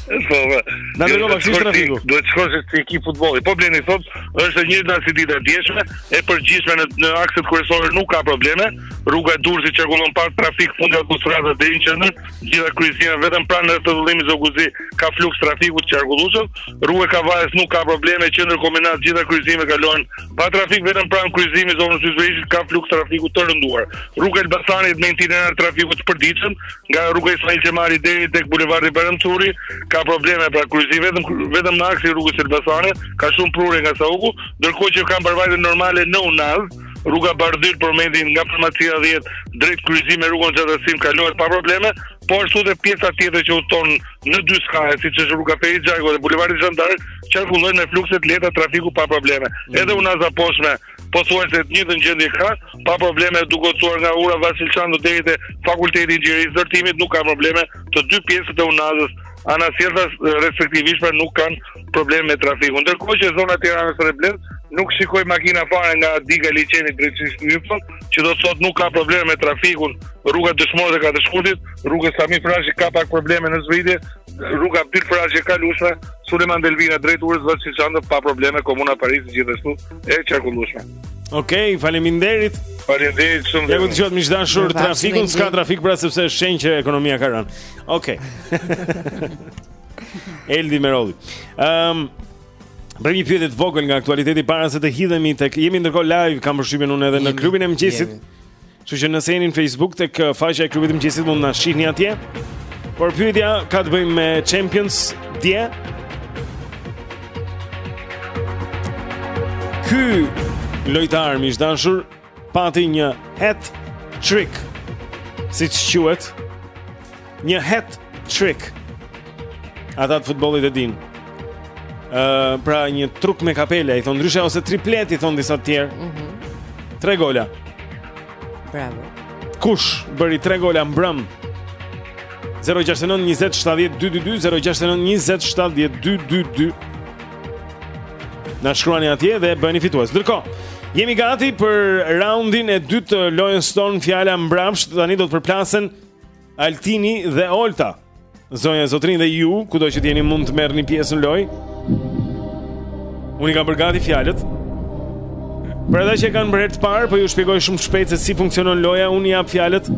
S12: Po, po.
S1: Na dërgo
S12: pak
S1: si trafiku.
S12: Duhet të shkosh te ekip futbolli. Po Blendi sot, është e njëjta si dita e djeshme, e përgjithshme në në akset kryesore nuk ka probleme. Rruga e Durrësit qarkullon pa trafik fundi autostradës deri në qendër, gjitha kryqëzimet vetëm pranë rrethrrotullimit Zogu i Zi ka fluks trafiku të qarkullueshëm. Rruga e Kavajës nuk ka probleme, qendër Kombinat gjitha kryqëzimet kalohen Pa trafik vetëm pranë kryqëzimit të zonës së Zveçit ka fluks trafiku të rënduar. Rruga Elbasanit me itinerar trafiku të përditshëm nga rruga Ismail Qemali deri tek bulevardi Bajram Curri ka probleme pranë kryqëzimit vetëm vetëm në aksin rrugës Elbasanit ka shumë prurje nga Sauku, ndërkohë që ka mbarëvajtje normale në Unazë, rruga Bardhyl për momentin nga farmacia 10 drejt kryqëzimit me rrugën Hoxha Tasim kalohet pa probleme, Po ashtu dhe pjesa tjetër që udhëton në dy skaje, siç është rruga Ferit Xhajko dhe bulevardi Zhan D'Ark, qarkullojnë me flukse të lehta trafiku pa probleme. Mm. Edhe unaza e poshtme, pothuajse të njëjtën gjendje ka, pa probleme duke qenë nga ura Vasil Shanto deri te Fakulteti i Inxhinierisë Ndërtimit nuk ka probleme të dy pjesët e unazës anasjelltas respektivisht pra nuk kanë problem me trafikun. Ndërkohë që zona e Tiranës së Re Bllok nuk shikoj makina fare nga diga liqenit drejtësisht në që do të thotë nuk ka probleme me trafikun, rruga Dëshmorët e 4 Shkurtit, rruga Sami Frashëri ka pak probleme në zbritje, rruga Abdyl Frashëri e kalueshme, Sulejman Delvina drejt urës Vasil Shanto pa probleme, Komuna e Parisit gjithashtu e qarkullueshme.
S1: Okej, okay, faleminderit.
S12: Faleminderit shumë.
S1: Ja ku dëgjojmë miq
S3: të
S1: dashur,
S3: trafiku
S1: s'ka trafik pra sepse është shenjë që ekonomia ka rënë. Okej. Okay. Eldi Merolli. Ehm, um, Bëjmë një pyetje të vogël nga aktualiteti para se të hidhemi tek jemi ndërkohë live, kam përshtypjen unë edhe në klubin e mëngjesit. Kështu që nëse jeni në Facebook tek uh, faqja e klubit të mëngjesit mund të na shihni atje. Por pyetja ka të bëjë me Champions dje. Ky lojtar miq të dashur pati një hat trick. Siç quhet Një hat trick Ata të futbollit e dinë uh, Pra një truk me kapele I thonë ndryshe ose triplet I thonë disa të tjerë mm -hmm. Tre gola
S3: Bravo
S1: Kush bëri tre gola mbrëmë 069 27 22 069 27 22 Na shkruani atje dhe bëheni fitues. Ndërkohë, jemi gati për raundin e dytë të lojës tonë fjala mbrapsht. Tani do të përplasen Altini dhe Olta. Zonja, zotërinj dhe ju, kudo që jeni mund të merrni pjesë në lojë. Unë i kam bërë gati fjalët. Për ata që kanë herë të parë, po ju shpjegoj shumë shpejt se si funksionon loja. Unë jap fjalët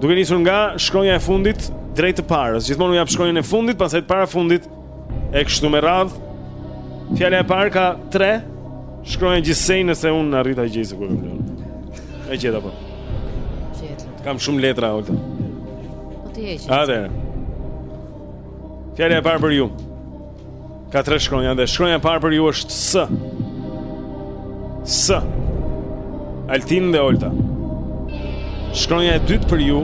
S1: duke nisur nga shkronja e fundit drejt të parës. Gjithmonë u jap shkronjën e fundit, pastaj të parafundit. E kështu me radhë, fjala e parë ka tre shkronja gjithsej nëse unë arrita ta gjej, kur më E gjete, apo? Gjeta. Kam shumë letra, Olta.
S2: Po ti e
S1: gjete. A, dhe. Fjala e parë për ju. Ka tre shkronja, dhe shkronja e parë për ju është S. S. Altin dhe Olta. Shkronja e dytë për ju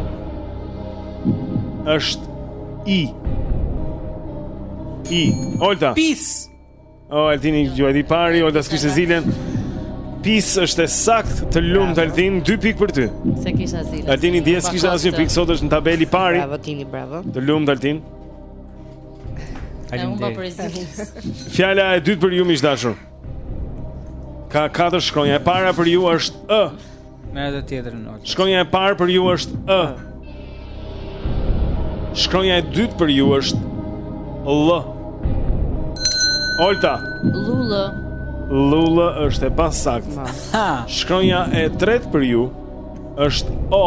S1: është I. I. Olta.
S4: Pis.
S1: O, Altini gjuajti i pari, Olta s'kishte zilen. Pis është e saktë, të lumtë Altin, dy pikë për ty.
S2: S'e kisha zilen.
S1: Altini dje s'kishte asnjë pikë, sot është në tabelë i pari.
S3: Bravo, Tini, bravo.
S1: Të lumtë Altin.
S2: Altini dje.
S1: Fjala e dytë për ju miq të dashur. Ka katër shkronja. E para për ju është ë.
S4: Merre edhe tjetrën.
S1: Shkronja e parë për ju është ë. Shkronja e dytë për ju është LL. Olta.
S2: Llullë.
S1: Llullë është e
S4: pasaktë.
S1: Shkronja e tretë për ju është O.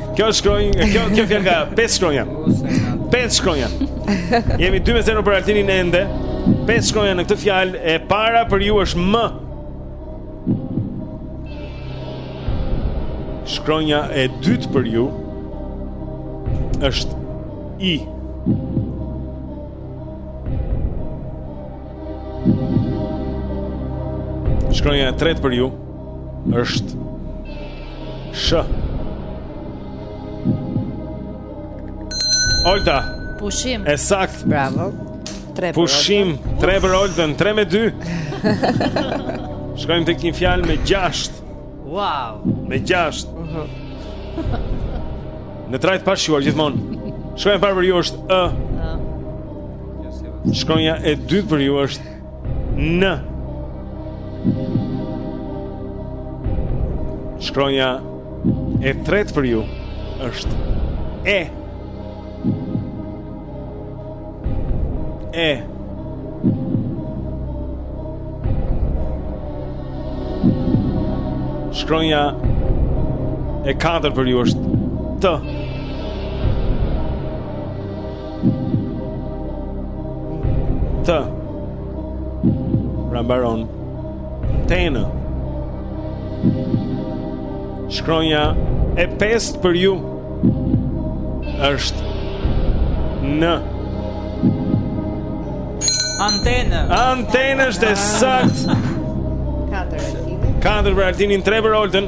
S1: Kjo shkronjë, kjo kjo fjalë ka pesë shkronja. Pesë shkronja. Jemi 2-0 për Altinin ende. Pesë shkronja në këtë fjalë e para për ju është M. Shkronja e dytë për ju është I. Shkronja e tretë për ju është Sh Olta
S2: Pushim
S1: E saktë
S3: Bravo tre
S1: Pushim Tre për Oltën Tre me dy Shkojmë te një fjalë me gjashtë
S4: Wow
S1: Me gjashtë uh -huh. Në trajtë të pashquar gjithmonë Shkronja e parë për ju është ë. Shkronja e dytë për ju është N Shkronja e tretë për ju është E E Shkronja e katërt për ju është T T Pra mbaron Tenë Shkronja e pestë për ju është N
S4: Antenë
S1: Antenë është e saktë
S3: Katër
S1: Katër për Altinin, tre për Oltën.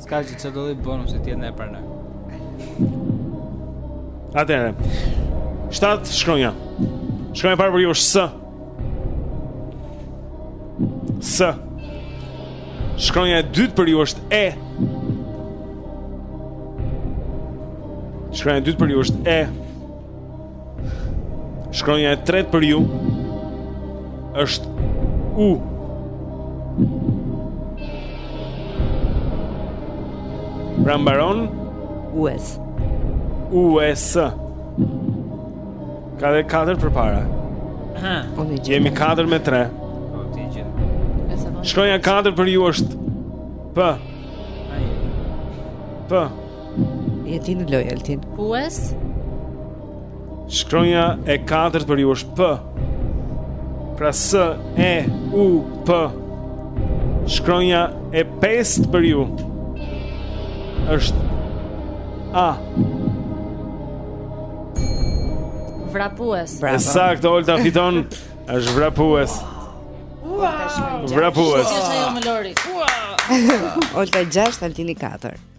S3: Ska
S1: që që do
S4: dhe bonus e tjetë në e parënë
S1: Atëherë Shtatë shkronja Shkronja e parë për ju është S S Shkronja e dytë për ju është e Shkronja e dytë për ju është e Shkronja e tretë për ju është U. Pra mbaron
S3: UES.
S1: UES. Ka dhe 4
S3: përpara po
S1: Jemi 4 me 3
S4: po,
S1: Shkronja e katërt për ju është P P
S3: Je ti në lojë Altin.
S2: Pues?
S1: Shkronja e katërt për ju është P. Pra S E U P. Shkronja e pestë për ju është A.
S2: Vrapues. Bravo.
S1: E saktë, Olta fiton. Është vrapues. Vrapues.
S2: Është ajo më lori.
S3: Olta 6, Altini 4.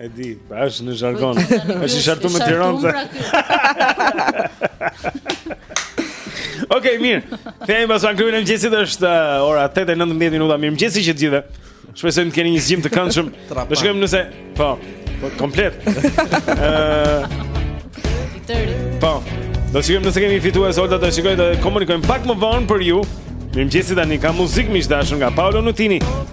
S2: E
S1: di, pra është në jargon.
S2: Po,
S1: është i shartuar me Tiranë.
S2: Pra
S1: Okej, okay, mirë. Kthehemi pas klubin e mëngjesit është uh, ora 8:19 minuta. Mirëmëngjesi të gjithëve. Shpresojmë të keni një zgjim të këndshëm. Ne shkojmë nëse po, po komplet.
S2: Ëh.
S1: Po. Do të shikojmë nëse kemi fituar Olta, do të shikojmë të komunikojmë pak më vonë për ju. Mirëmëngjesi tani ka muzikë miq të dashur nga Paolo Nutini.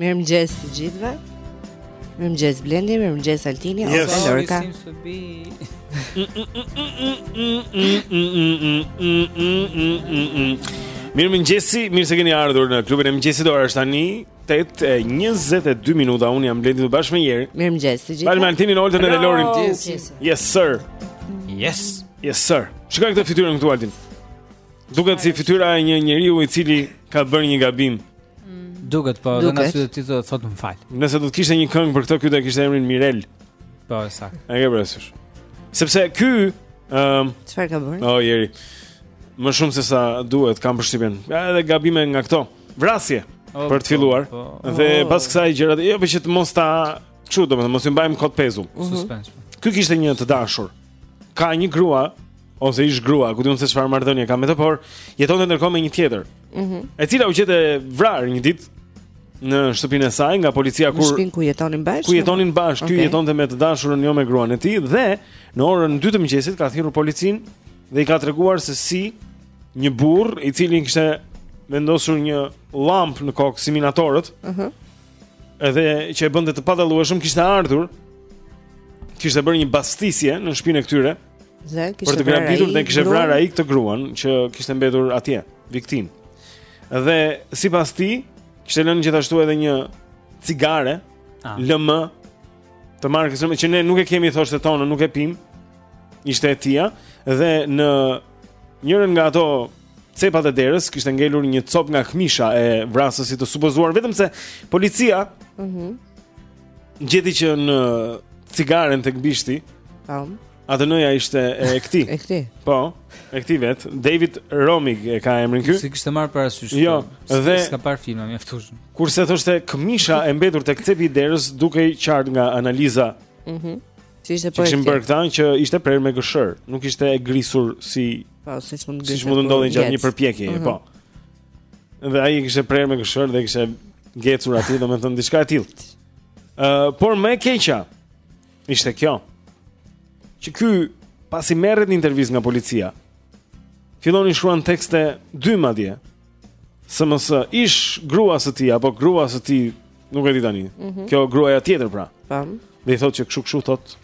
S3: Mirëmëngjes të gjithëve. Mirëmëngjes Blendi, mirëmëngjes Altini, ose Lorka.
S4: Mirëmëngjesi,
S1: mirë se keni ardhur në klubin e mëngjesit Ora është tani 8.22 minuta Unë jam Blendi së bashku me Jerin
S3: Mirëmëngjesi të gjithëve
S1: Bashkë me Altinin, Olten e Lorin Yes sir
S4: Yes
S1: Yes sir Shikoje këtë fytyrën këtu Altin Duket si fytyra e një njeriu i cili ka bërë një gabim Mm.
S4: Duket, po, dhe nga sytë të thotë më fal.
S1: Nëse do të kishte një këngë për këtë, ky do të kishte emrin Mirel.
S4: Po, saktë.
S1: E ke parasysh. Sepse ky, ëm,
S3: çfarë ka bërë?
S1: Oh, Jeri. Më shumë se sa duhet, kam përshtypjen. Edhe gabime nga këto. Vrasje
S4: oh,
S1: për të
S4: po,
S1: filluar.
S4: Po, po.
S1: Dhe
S3: oh.
S1: pas kësaj gjërat, jo, po që të mos ta çu, domethënë mos i mbajmë kot pezull.
S4: Mhm. Suspens.
S1: Ky kishte një të dashur. Ka një grua ose ish grua, ku di unë se çfarë marrëdhënie ka me të, por jetonte ndërkohë me një tjetër.
S3: Mhm.
S1: Mm e cila u gjet e vrarë një ditë në shtëpinë e saj nga policia kur Në
S3: shtëpinë ku jetonin bashkë.
S1: Ku jetonin bashkë, okay.
S3: ky
S1: jetonte me të dashurën jo me gruan e tij dhe në orën 2 të mëngjesit ka thirrur policinë dhe i ka treguar se si një burrë i cili kishte vendosur një llampë në kokë si minatorët.
S3: Ëh. Uh -huh.
S1: Edhe që e bënte të padallueshëm kishte ardhur kishte bërë një bastisje në shtëpinë e këtyre.
S3: Dhe kishte për
S1: të grabitur dhe kishte vrarë ai këtë gruan që kishte mbetur atje, viktimë. Dhe sipas tij, kishte lënë gjithashtu edhe një cigare
S4: ah.
S1: LM të markës që ne nuk e kemi thoshte tonën, nuk e pimë. Ishte e tija dhe në njërën nga ato cepat e derës kishte ngelur një copë nga këmisha e vrasësit të supozuar vetëm se policia
S3: mm -hmm.
S1: Gjeti që në cigaren tek bishti
S3: Po
S1: ADN-ja ishte e këtij
S3: E këtij
S1: Po, e këtij vetë David Romig e ka emrin ky
S4: S'e kishte marrë parasysh
S1: Jo, dhe
S4: S'ka parë filma mjaftueshëm
S1: Kurse thoshte këmisha e mbetur tek cepi i derës Dukej qartë nga analiza
S3: Mhm mm
S1: Që
S3: i
S1: kishin bërë këta që ishte prerë me gërshërë Nuk ishte e grisur si
S3: Po, siç mund të
S1: ndodhte gjatë një përpjekjeje
S3: mm -hmm.
S1: Po Dhe ai kishte prerë me gërshër dhe kishte ngecur aty, domethënë diçka e tillë. Ë, uh, por më e keqja ishte kjo. Që ky pasi merret në intervistë nga policia, fillon i shkruan tekste dy madje. SMS ish grua së tij apo grua së tij, nuk e di tani.
S3: Mm -hmm.
S1: Kjo gruaja tjetër pra.
S3: Tam.
S1: Dhe i thotë që kshu kshu thot,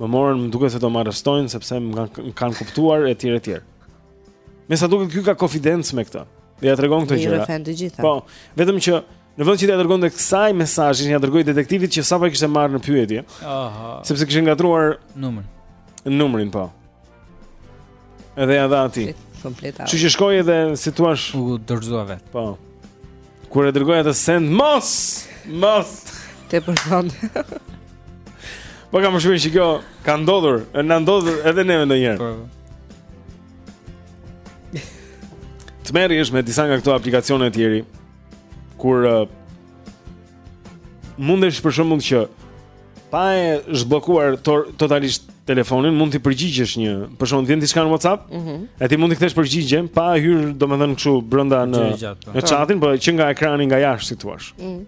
S1: më morën, më duket se do më arrestojnë sepse më kanë kuptuar etj etj. Me sa duket ky ka konfidencë me këtë. Dhe ja tregon këto gjëra. Po, vetëm që në vend që t'ia dërgonte kësaj mesazhin, ja dërgoi detektivit që sapo e kishte marrë në pyetje.
S4: Aha.
S1: Sepse kishte ngatrruar
S4: numrin.
S1: Numrin po. Edhe ja dha aty.
S3: Komplet.
S1: Kështu që shkoi edhe si thua,
S4: u dorëzua vet.
S1: Po. Kur e dërgoi atë send mos, mos.
S3: Te përfund.
S1: po ka shumë që kjo ka ndodhur, na ndodh edhe neve ndonjëherë.
S4: Po.
S1: Tmerri është me disa nga këto aplikacione të tjera kur uh, mundesh për shembull që Pa e zhbllokuar totalisht telefonin, mund t'i përgjigjesh një, për shembull të vjen diçka në WhatsApp,
S3: mm -hmm.
S1: e ti mund t'i kthesh përgjigje pa hyr, domethënë kështu brenda në
S4: po.
S1: në chatin, por që nga ekrani nga jashtë si thua.
S3: Mm.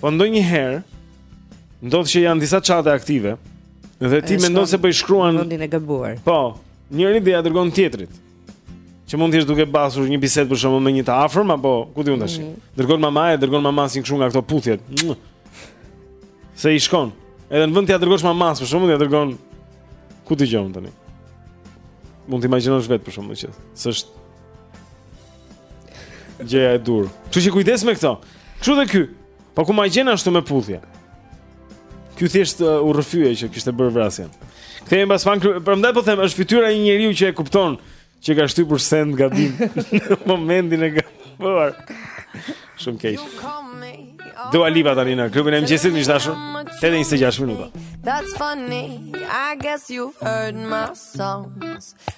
S1: Po ndonjëherë ndodh që janë disa chate aktive dhe ti mendon se po i shkruan
S3: vendin e gabuar.
S1: Po, njërit dhe ja dërgon tjetrit. Që mund të jesh duke pasur një bisedë për shembull me një të afërm apo ku di un tash.
S3: Mm.
S1: Të dërgon mamaja, dërgon mamas një kështu nga këto puthjet. Se i shkon. Edhe në vend t'ia dërgosh mamas për shembull, ja dërgon ku di un tani. Mund të imagjinosh vetë për shembull që s'është gjëja e dur. Kështu që kujdes me këto. Kështu dhe ky. Po ku më gjen ashtu me puthje? Ky thjesht uh, u rrëfye që kishte bërë vrasjen. Kthehemi pas fare, prandaj po them, është fytyra e një njeriu që e kupton që ka shtypur send gabim në momentin e gabuar. Shumë keq. Dua Lipa tani në klubin e mëngjesit miq të dashur. 8:26 minuta.
S13: That's funny. I guess you heard my songs.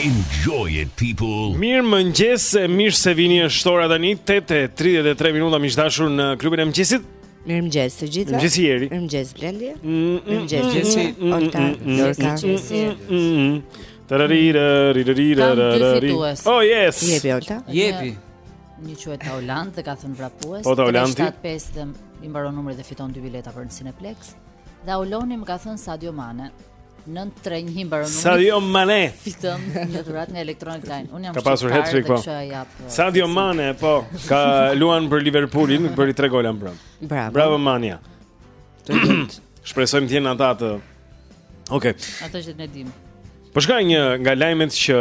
S14: Enjoy it people.
S1: Mirë mëngjes, mirë se vini është ora tani 8:33 minuta miq të dashur në klubin e mëngjesit.
S3: Mirë mëngjes të gjithëve.
S1: Mirë mëngjes Jeri.
S3: Mirë mëngjes Blendi.
S1: Mm,
S3: mm, mm, mirë mëngjes Jesi. Olta, Jorka.
S1: Tararira, ririra, rarari. Oh yes.
S3: Jepi Olta.
S4: Jepi.
S2: Një quhet Taulant dhe ka thënë vrapues.
S1: Po Taulanti.
S2: 75 dhe i mbaron numri dhe fiton dy bileta për në Cineplexx. Dhe Auloni më ka thënë Sadio Mane. 931 mbaron numri.
S1: Sadio Mane
S2: fiton një dhuratë nga Electronic Line. Unë jam
S1: Ka pasur hat-trick po.
S2: Uh,
S1: Sadio Mane po, ka luan për Liverpoolin, bëri 3 gola mbrëm.
S3: Bravo.
S1: Bravo Manja. Shpresojmë të jenë ata të Okej.
S2: Okay. Ata që ne dim.
S1: Po shkoj te një nga lajmet që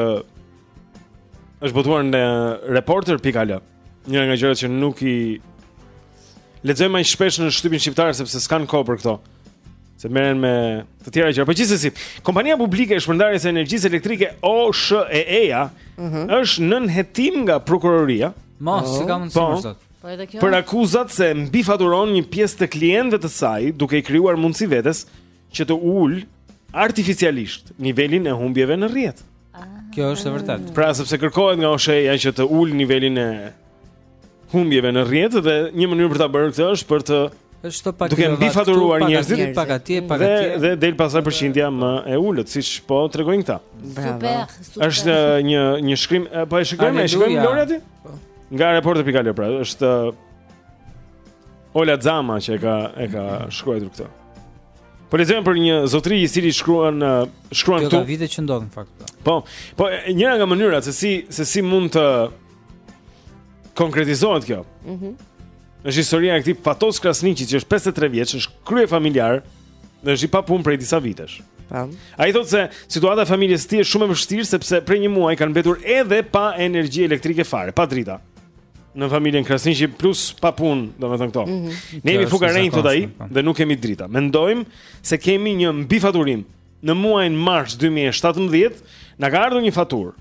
S1: është botuar në reporter.al. Njëra nga gjërat që nuk i lexojmë aq shpesh në shtypin shqiptar sepse s'kanë kohë për këto. Se merren me të tjera gjëra. Po gjithsesi, kompania publike e shpërndarjes së energjisë elektrike OSHEE-ja
S3: mm -hmm.
S1: është nën hetim nga prokuroria.
S4: Mos, oh. s'ka mundësi
S1: po.
S4: o zot.
S2: Po edhe kjo.
S1: Për akuzat se mbifaturon një pjesë të klientëve të saj duke i krijuar mundësi vetes që të ulë artificialisht nivelin e humbjeve në rrjet.
S4: Kjo është e vërtetë.
S1: Pra sepse kërkohet nga OSHEE-ja që të ulë nivelin e humbjeve në rrjet dhe një mënyrë për ta bërë këtë është për të
S4: është pak
S1: duke mbifaturuar
S4: njerëzit pak atje pak atje
S1: dhe, dhe del pastaj përqindja më e ulët, siç po tregojnë këta.
S2: Super, super.
S1: Është një një shkrim, po e shikojmë, e shikojmë Lori aty? Po. Nga reporter.al pra, është Ola Xama që e ka e ka shkruar këtë. Po lexojmë për një zotri i cili shkruan shkruan këtu.
S4: Kjo ka vite që ndodh në fakt. Po.
S1: po, po njëra nga mënyrat se si se si mund të konkretizohet kjo.
S3: Mhm.
S1: Mm është historia e këtij Fatos Krasniqit që është 53 vjeç, është kryefamiljar dhe është i papunë prej disa vitesh.
S3: Po.
S1: Ai thotë se situata e familjes së tij është shumë e vështirë sepse prej një muaji kanë mbetur edhe pa energji elektrike fare, pa drita. në familjen Krasniqi plus pa punë, domethënë këto.
S3: Mm -hmm.
S1: Ne jemi fukarenj thotë ai
S4: po.
S1: dhe nuk kemi drita. Mendojmë se kemi një mbifaturim. Në muajin mars 2017 na ka ardhur një faturë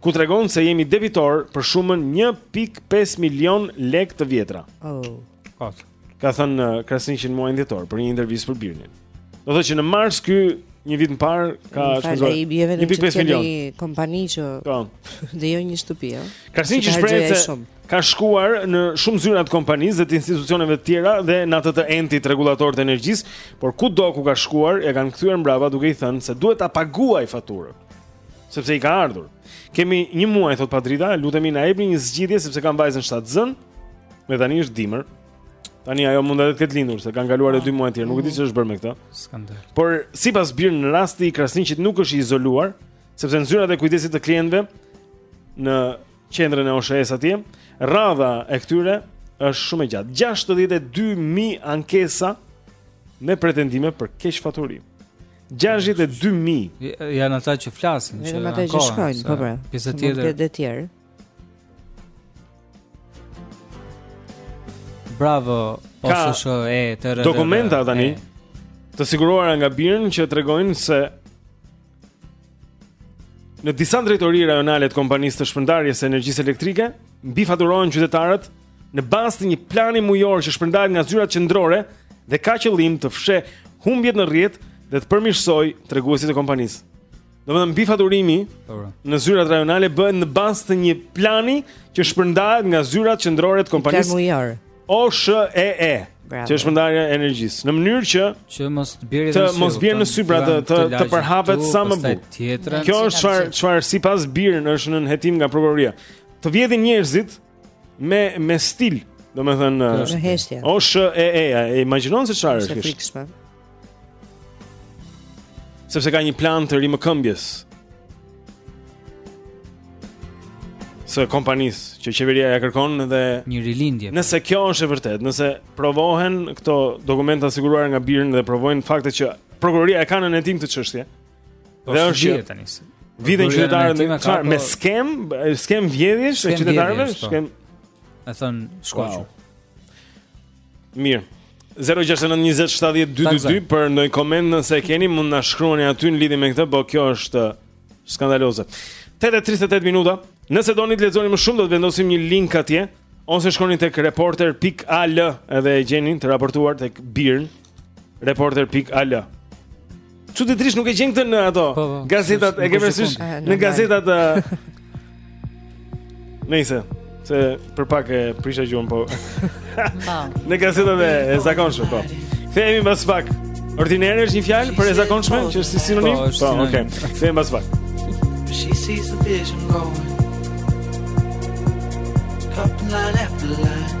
S1: ku tregon se jemi debitorë për shumën 1.5 milion lekë të vjetra.
S3: Oh.
S4: Kot.
S1: Ka thënë uh, Krasniqi në muajin dhjetor për një intervistë për Birnin. Do thotë që në mars ky një vit më parë ka
S3: shkuar. Ai duhet që
S1: ka
S3: një kompani që
S1: po.
S3: dhe jo një shtëpi, ëh.
S1: Krasniqi
S3: shprehet
S1: se ka shkuar në shumë zyra të kompanisë dhe të institucioneve të tjera, edhe në atë të entit rregullator të energjisë, por kudo ku ka shkuar e kanë kthyer mbrapa duke i thënë se duhet ta paguajë faturën sepse i ka ardhur. Kemi një muaj thotë pa drita, lutemi na jepni një zgjidhje sepse kam vajzën shtatzënë. Dhe tani është dimër. Tani ajo mund edhe të ketë lindur se kanë kaluar edhe 2 muaj të tjerë, nuk e di ç'është bërë me këtë.
S4: Skandal.
S1: Por sipas BIRN rasti i Krasniqit nuk është i izoluar, sepse në zyrat e kujdesit të klientëve në qendrën e OSHEE-s atje, radha e këtyre është shumë e gjatë. 62000 ankesa me pretendime për keqfaturim. 62000
S4: janë ata që flasin, që
S3: janë ata që shkojnë, po po.
S4: Pjesa tjetër.
S3: Pjesa tjetër.
S4: Bravo, OSHEE të rëdhe
S1: Dokumenta tani Të siguruara nga BIRN që tregojnë se Në disa drejtori rajonale të kompanisë të shpërndarjes së energjisë elektrike, mbifaturohen qytetarët në bazë të një plani mujor që shpërndahet nga zyrat qendrore dhe ka qëllim të fshehë humbjet në rrjet dhe të përmirësojë treguesit e kompanisë. Domethënë mbifaturimi
S4: po, po.
S1: në zyrat rajonale bëhet në bazë të një plani që shpërndahet nga zyrat qendrore të kompanisë. OSHEE. E.
S3: Bravo.
S1: Që shpërndarja e energjisë në mënyrë që
S4: që mos të bjerë
S1: të mos bjerë në sy pra të të, të përhapet sa më bukur. Kjo është çfarë çfarë sipas BIRN është nën hetim nga prokuroria. Të vjedhin njerëzit me me stil, domethënë
S3: OSHEE-ja. Është
S1: e e e imagjinon se çfarë
S3: është. E frikshme.
S1: Sepse ka një plan të rimëkëmbjes së kompanisë që qeveria ia kërkon dhe
S4: një rilindje. Po.
S1: Nëse kjo është e vërtetë, nëse provohen këto dokumenta të siguruara nga BIRN dhe provohen faktet që prokuroria e ka nën hetim këtë çështje.
S4: Po,
S1: dhe është
S4: gjë tani. Vidhen
S1: qytetarët
S4: me
S1: çfarë? Me skemë, skemë vjedhjesh
S4: të
S1: qytetarëve,
S4: po.
S1: skemë.
S4: E thonë shkoqur. Wow.
S1: Mirë. 0692070222 për ndonjë koment nëse e keni mund të na shkruani aty në lidhje me këtë, po kjo është uh, skandaloze. 8:38 minuta. Nëse doni të lexoni më shumë do të vendosim një link atje ose shkoni tek reporter.al edhe e gjeni të raportuar tek BIRN reporter.al. Çuditërisht nuk e gjen këtë në ato
S4: po, po.
S1: gazetat, e ke parasysh në gazetat Nëse se për pak e prisha gjuhën po. Po. Në gazetat e zakonshme po. Kthehemi pas pak. Ordinere është një fjalë për e zakonshme që është si sinonim?
S7: Po, është
S1: po, okay. Kthehemi pas pak.
S7: She sees the vision going Up line after line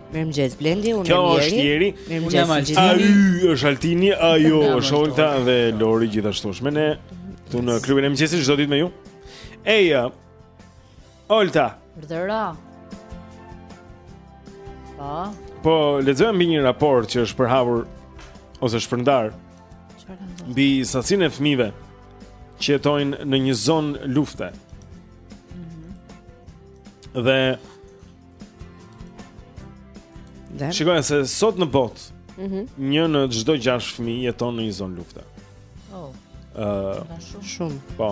S1: Mirëmëngjes Blendi, unë jam
S3: Jeri.
S1: Kjo është Jeri.
S3: Mirëmëngjes Altini.
S1: Ai është Altini, ajo është Olta dhe Lori gjithashtu. Me ne këtu në klubin e mëngjesit çdo ditë me ju. Ej. Olta.
S2: Urdhëro. Po.
S1: Po lexoja mbi një raport që është përhapur ose
S2: shpërndarë.
S1: Mbi sasinë e fëmijëve që jetojnë në një zonë lufte. Mm -hmm. Dhe
S3: Dhe
S1: shikoja se sot në botë,
S3: ëh, mm -hmm.
S1: një në çdo 6 fëmijë jeton në një zonë lufte.
S2: Oh.
S1: Ëh,
S2: uh, shumë
S3: shumë.
S1: Po.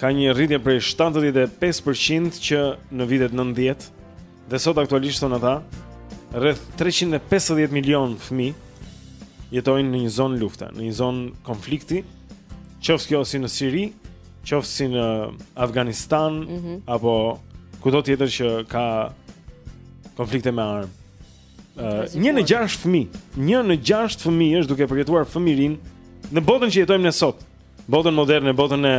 S1: Ka një rritje prej 75% që në vitet 90 dhe sot aktualisht thonë ata rreth 350 milion fëmijë jetojnë në një zonë lufte, në një zonë konflikti, qoftë kjo si në Siri qoftë si në Afganistan
S3: mm -hmm.
S1: apo kudo tjetër që ka konflikte me armë. Uh, një në gjashtë fëmijë, një në gjashtë fëmijë është duke përjetuar fëmijërinë në botën që jetojmë ne sot. Botën moderne, botën e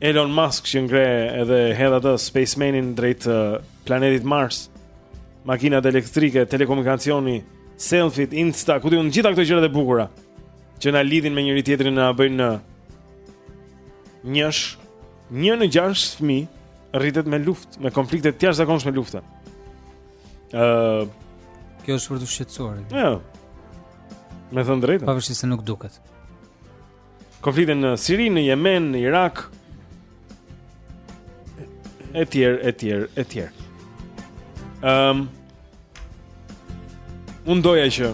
S1: Elon Musk që ngre edhe hedh atë spacemanin drejt uh, planetit Mars. Makinat elektrike, telekomunikacioni, selfie, Insta, ku di unë gjitha këto gjërat e bukura. që na lidhin me njëri tjetrin na bëjnë njësh, një në gjashtë fëmijë rritet me luftë, me konflikte të jashtëzakonshme lufte. Ëh, uh,
S4: kjo është për t'u shqetësuar.
S1: Jo. Me thënë të drejtën.
S4: Pavarësisht se nuk duket.
S1: Konflikte në Siri, në Jemen, në Irak, Etj, etj, etj. Ehm. Unë doja që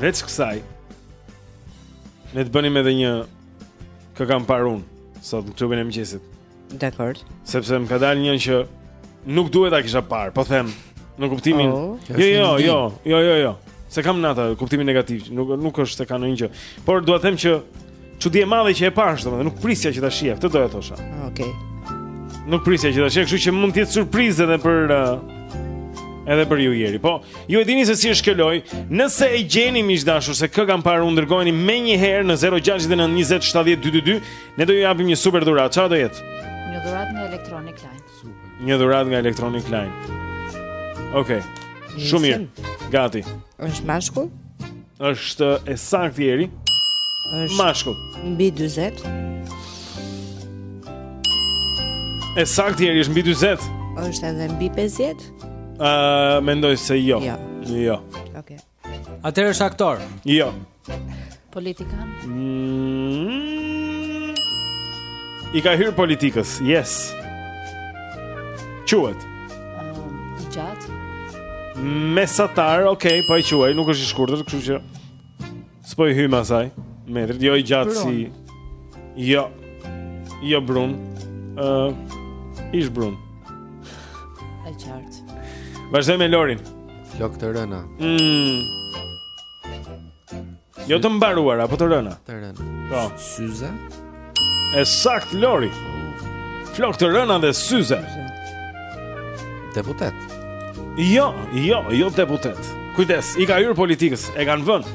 S1: veç kësaj ne të bënim edhe një kë kam parë unë sot në klubin e mëngjesit.
S3: Dakord.
S1: Sepse më ka dalë një që nuk duhet ta kisha parë, po them në kuptimin.
S3: Oh.
S1: Jo, jo, jo, jo, jo, jo. S'e kam në atë kuptimin negativ, nuk nuk është se ka ndonjë gjë. Por dua të them që Çudi e madhe që e pashë, domethënë nuk prisja që ta shihja, këtë doja të thosha.
S3: Ah, okej. Okay.
S1: Nuk prisja që ta shihja, kështu që mund të jetë surprizë edhe për uh, edhe për ju Jeri. Po, ju e dini se si është kjo lojë. Nëse e gjeni miq të dashur se kë kam parë unë, dërgojeni menjëherë në 069 20 70 222, ne do ju japim një super dhuratë. Çfarë do jetë?
S2: Një dhuratë nga Electronic Line.
S1: Një dhuratë nga Electronic Line. Okej. Okay. Shumë mirë. Gati.
S3: Është mashkull?
S1: Është e saktë Jeri.
S3: Është
S1: mashkull.
S3: Mbi 40.
S1: E saktë Jeri, është mbi 40.
S3: Është edhe mbi 50?
S1: Ëh, uh, mendoj se jo.
S3: Jo.
S1: Jo.
S3: Okej. Okay.
S4: Atëherë është aktor.
S1: Jo.
S2: Politikan.
S1: Mm. I ka hyrë politikës. Yes. Quhet.
S2: Um, I gjatë.
S1: Mesatar, okay, po i quaj, nuk është i shkurtër, kështu që s'po i hyjmë asaj. Metrit, jo i gjatë
S2: brun.
S1: si Jo. Jo brun. Ë, uh, ish brun.
S2: E qartë.
S1: Vazhdojmë me Lorin.
S15: Flokë të rëna.
S1: Mm. Jo të mbaruara, po të rëna.
S15: Të rëna.
S1: Po.
S15: Syze.
S1: E saktë Lori. Flokë të rëna dhe syze.
S15: Deputet.
S1: Jo, jo, jo deputet. Kujdes, i ka hyrë politikës, e kanë vënë.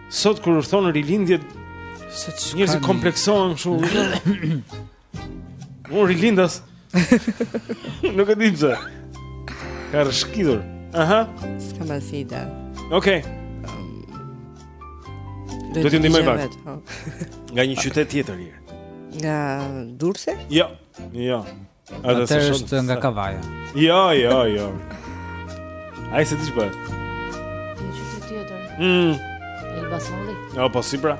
S11: Sot kur thonë rilindje se
S4: njerëzit
S11: kompleksohen kështu. Unë rilindas. Nuk e di pse. Ka rëshkitur. Aha.
S3: S'ka më ide.
S11: Okej. Do t'ju ndihmoj pak. Nga një qytet tjetër i.
S3: Nga Durrësi?
S11: Jo. Jo. A
S4: është nga Kavaja.
S11: Jo, jo, jo. Ai s'e di çfarë?
S1: Një qytet tjetër.
S11: Mm.
S1: Elbasanli.
S11: Jo, po si pra.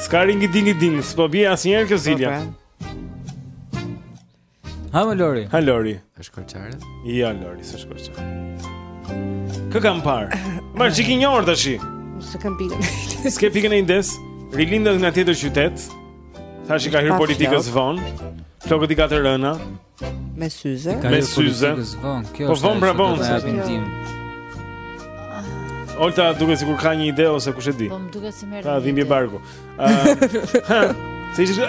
S11: S'ka ringi dingi ding, s'po bie asnjëherë kjo zilja okay.
S4: Ha më Lori
S11: Ha Lori
S15: është korqare?
S11: Jo Lori, s'është korqare Kë kam parë? Ma që ki njërë të shi
S3: S'e kam pikën
S11: S'e ke pikën e idesë Rilindas nga tjetër qytet Thashë i ka hyrë politikës vonë Flokët i ka të rëna
S3: Me syze
S11: Me syze Po vonë pra vonë Olta duket sikur ka një ide ose kush e di
S1: Po më duket si mërë
S11: Ka dhimbje barku Se
S1: ishë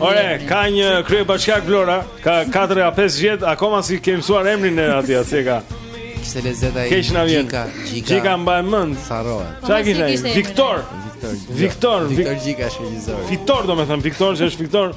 S11: Ore, ka një kryebashkiak Vlora, ka 4 a 5 vjet, akoma s'i ke mësuar emrin e atij atje ka.
S15: Kishte lezet ai.
S11: Kesh na vjen.
S15: Gjika, gjika.
S11: Gjikën mbaj mend.
S15: S'harrohet.
S11: Po, Çfarë kishte ai? Viktor.
S15: Viktor.
S11: Viktor,
S15: Viktor Gjika është regjisor.
S11: Viktor, domethënë Viktor, është Viktor.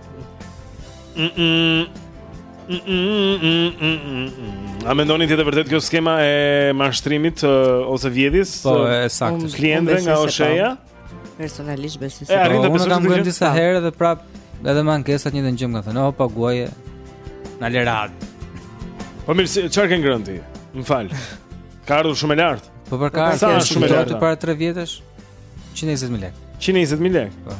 S16: A
S1: mendoni të jetë e vërtetë kjo skema e mashtrimit ose vjedhjes
S4: Po, e saktë
S1: Klientëve nga OSHEE-ja
S3: Personalisht besoj se
S4: po Unë
S1: e
S4: kam
S1: ngrënë
S4: disa herë dhe prap Edhe me ankesat të njëjtën gjë më kanë thënë O, paguaje Në lerat
S1: Po mirë, çfarë ke ngrënë ti? Më fal Ka ardhur shumë e lartë
S4: Po për ka
S1: ardhur po, shumë e lartë Sa është shumë e
S4: lartë Para 3 vjetësh 120.000
S1: lek
S4: 120.000
S1: lek
S4: Po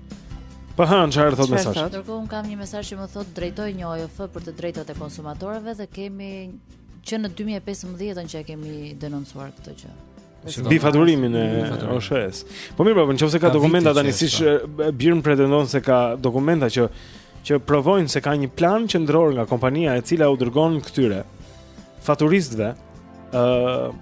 S4: Po
S1: ha, çfarë thotë mesazhi?
S2: Dërgoj unë kam një mesazh që më thotë drejtoj një OJF për të drejtat e konsumatorëve dhe kemi që në 2015-ën që e kemi denoncuar këtë gjë.
S1: Mbi faturimin e OSHEE-së. Po mirë, po nëse ka dokumenta tani siç BIRN pretendon se ka dokumenta që që provojnë se ka një plan qendror nga kompania e cila u dërgon këtyre faturistëve ë uh,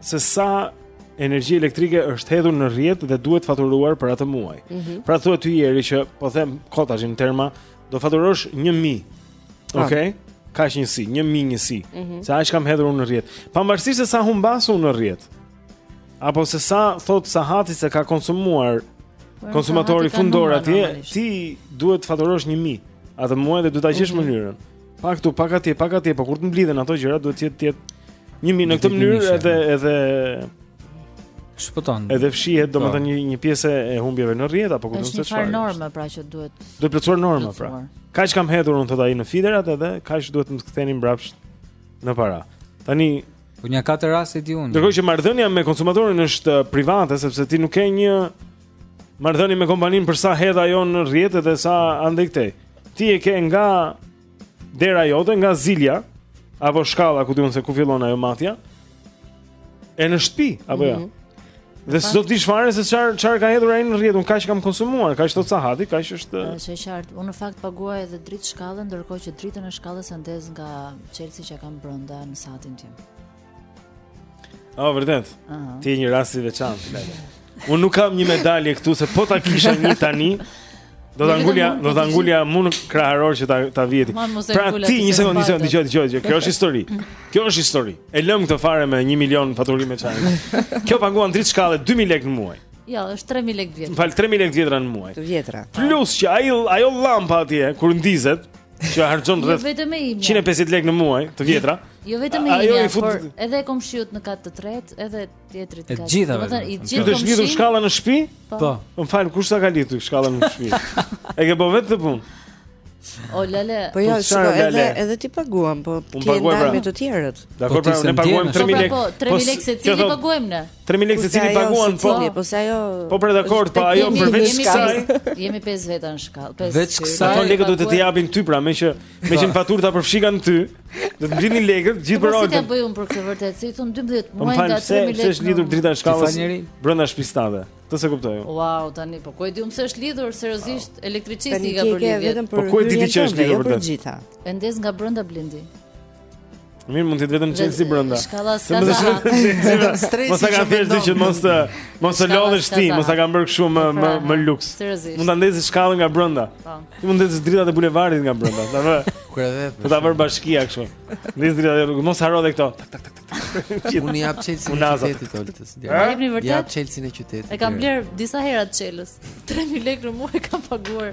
S1: se sa energji elektrike është hedhur në rrjet dhe duhet faturuar për atë muaj.
S3: Mm -hmm.
S1: Pra thuhet ty Jeri që po them kot tashi në terma, do faturosh 1000.
S3: Pra.
S1: Okej. Okay? Kaq njësi, 1000 njësi.
S3: Mm -hmm.
S1: Se aq kam hedhur unë në rrjet. Pavarësisht se sa humbas unë në rrjet. Apo se sa thotë sahati se ka konsumuar
S2: po,
S1: konsumatori fundor atje, ti duhet të faturosh 1000 atë muaj dhe duhet ta gjesh
S3: mm -hmm.
S1: mënyrën. Pak këtu, pak atje, pak atje, po kur të mblidhen ato gjëra duhet të jetë të jetë një mijë në këtë mënyrë edhe edhe
S4: shpëton.
S1: Edhe fshihet
S4: po.
S1: domethënë një një pjesë e humbjeve në rrjet apo ku di
S2: unë
S1: se
S2: çfarë. Është një normë pra që duhet.
S1: Duhet plotësuar norma pra. Kaq kam hedhur unë thotë ai në fiderat edhe kaq duhet të më ktheni mbrapsht në para. Tani
S4: po një katër raste di unë.
S1: Ndërkohë që marrëdhënia me konsumatorin është uh, private sepse ti nuk ke një Marrëdhënie me kompaninë për sa hedh ajo në rrjet dhe sa andej këtej. Ti e ke nga dera jote, nga zilja apo shkalla ku di unë se ku fillon ajo matja. Hyn në shtëpi apo jo?
S3: Mm -hmm.
S1: Dhe po. s'do të dish fare se çfarë çfarë ka hedhur ai në rrjet, unë kaq kam konsumuar, kaq thotë sahati, kaq është.
S2: Është e qartë. Unë në fakt paguaj edhe dritë shkalle, ndërkohë që dritën e shkallës e ndez nga çelësi që kam brenda në sahatin tim.
S1: Oh, vërtet.
S2: Uh -huh.
S1: Ti je një rast i veçantë. Unë nuk kam një medalje këtu se po ta kisha një tani. Do ta ngulja, do ta ngulja mu në kraharor që ta ta vjeti. Pra ti një sekondë, një sekondë, dëgjo, dëgjo, kjo është histori. Kjo është histori. E lëm këtë fare me 1 milion faturim me çaj. Kjo paguan dritë shkalle 2000 lekë në muaj.
S2: Jo, është 3000 lekë të vjetra.
S1: Më fal 3000 lekë të vjetra në muaj.
S3: Të vjetra.
S1: Plus që ajo ajo llampa atje kur ndizet, që harxhon
S2: jo
S1: rreth 150 lekë në muaj të vjetra.
S2: Jo vetëm e imja,
S1: fut...
S2: por edhe e komshiut në kat të tretë, edhe tjetrit kat. E gjitha.
S4: Domethënë
S1: i
S2: gjithë.
S1: Ti
S2: ndez
S1: shkallën në shtëpi?
S2: Po. po.
S1: Më fal, kush ta ka lidhur shkallën në shtëpi? E ke bërë vetë punë.
S2: O lale.
S3: Po ja,
S1: po,
S3: edhe edhe ti paguan, po ti ndaji
S1: pra.
S3: me të tjerët.
S1: Dakord,
S4: po
S1: pra, ne
S4: paguam
S1: 3000 lekë.
S2: Po 3000 lekë
S1: secili
S2: paguajmë ne.
S1: 3000 lekë
S3: secili
S1: paguan po.
S3: Po se ajo
S1: Po për dakord, po ajo përveç kësaj.
S2: Jemi pesë veta në shkallë, pesë.
S4: Veç kësaj.
S1: Ato lekët duhet të
S2: t'i
S1: japin ty pra, meqë meqë në faturë ta përfshikan ty. Do të mblidhni lekët gjithë për orën.
S2: Po si
S1: ta
S2: bëj unë për këtë vërtet? Si thonë 12
S1: po
S2: muaj nga 3000 lekë.
S1: Po pse është lidhur drita e shkallës brenda shpisë tate. Këtë s'e kuptoj.
S2: Wow, tani po ku e di unë se është lidhur seriozisht elektricisti ka bërë
S3: lidhje.
S1: Po ku e di ti që është lidhur
S3: jo për gjitha.
S2: E ndez nga brenda Blendi.
S1: Mirë, mund të jetë vetëm çelësi brenda.
S2: Shkalla s'ka.
S1: Mos ta ka thjesht që mos të mos të
S2: lodhësh
S1: ti, mos ta ka bërë kështu më më më luks. Mund ta ndezësh shkallën nga brenda.
S2: Po.
S1: Ti mund të ndezësh dritat e bulevardit nga brenda, ta vë.
S15: Kur edhe.
S1: Po ta vë bashkia kështu. Ndez dritat e rrugës, mos harro dhe këto. Tak tak tak tak.
S15: Unë i jap çelësin
S1: e
S15: qytetit Oltës.
S2: I
S15: jap çelësin e qytetit.
S2: E kam blerë disa herë atë çelës. 3000 lekë në muaj kam paguar.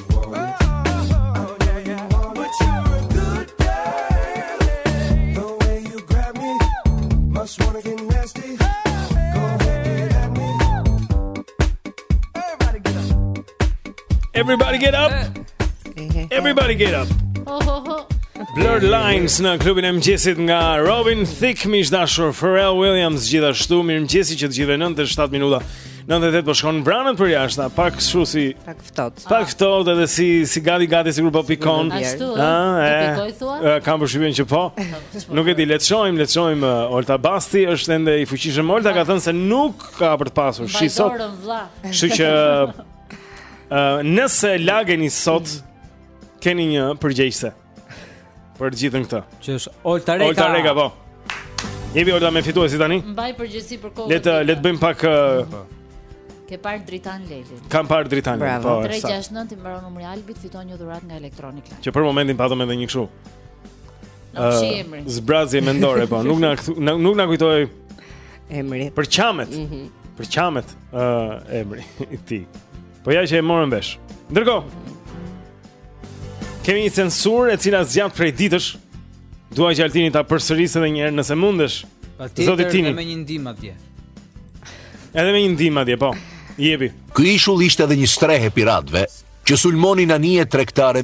S17: Everybody get up. Everybody get up.
S1: Blurred Lines në klubin e mëngjesit nga Robin Thicke, miq të dashur, Pharrell Williams gjithashtu, mirëmëngjesi të gjithëve 9:07 minuta. 98 po shkon vranët përjashta, pak kështu si
S3: ftohtë.
S1: Pak ftohtë edhe si si gati gati sikur po pikon.
S2: Ashtu.
S1: Ëh, kam përshtypjen që po. Nuk e di, le të shohim, le të shohim uh, Olta Basti është ende i fuqishëm. Olta ka thënë se nuk ka për të pasur shi sot. Kështu që ëh, uh, nëse lageni sot keni një përgjegjëse. Për gjithën këtë.
S4: Që është Olta Reka.
S1: Olta Reka po. Jemi, Olta, me fituesi tani.
S2: Mbaj përgjegjësi për kohën.
S1: Le të le të bëjmë pak uh,
S2: Ke parë Dritan Lelin.
S1: Kam parë Dritan Lelin. Po,
S2: 369 i mbaron numri Albit, fiton një dhuratë nga Electronic Line.
S1: Që për momentin patëm edhe një kështu.
S2: Nuk uh,
S1: di
S2: emrin.
S1: Zbrazje mendore po, nuk na nuk na kujtoi
S3: emri.
S1: Për çamet. Mm -hmm. Për çamet, ë uh, emri i tij. Po ja që e morën vesh. Ndërkohë kemi një censurë e cila zgjat prej ditësh. Dua që Altini ta përsërisë edhe një herë nëse mundesh. Zoti Tini.
S4: Edhe me një ndihmë atje.
S1: Edhe me një ndihmë atje, po. Jepi.
S14: Ky ishull ishte edhe një strehë
S2: e
S14: piratëve që sulmonin anijet tregtare.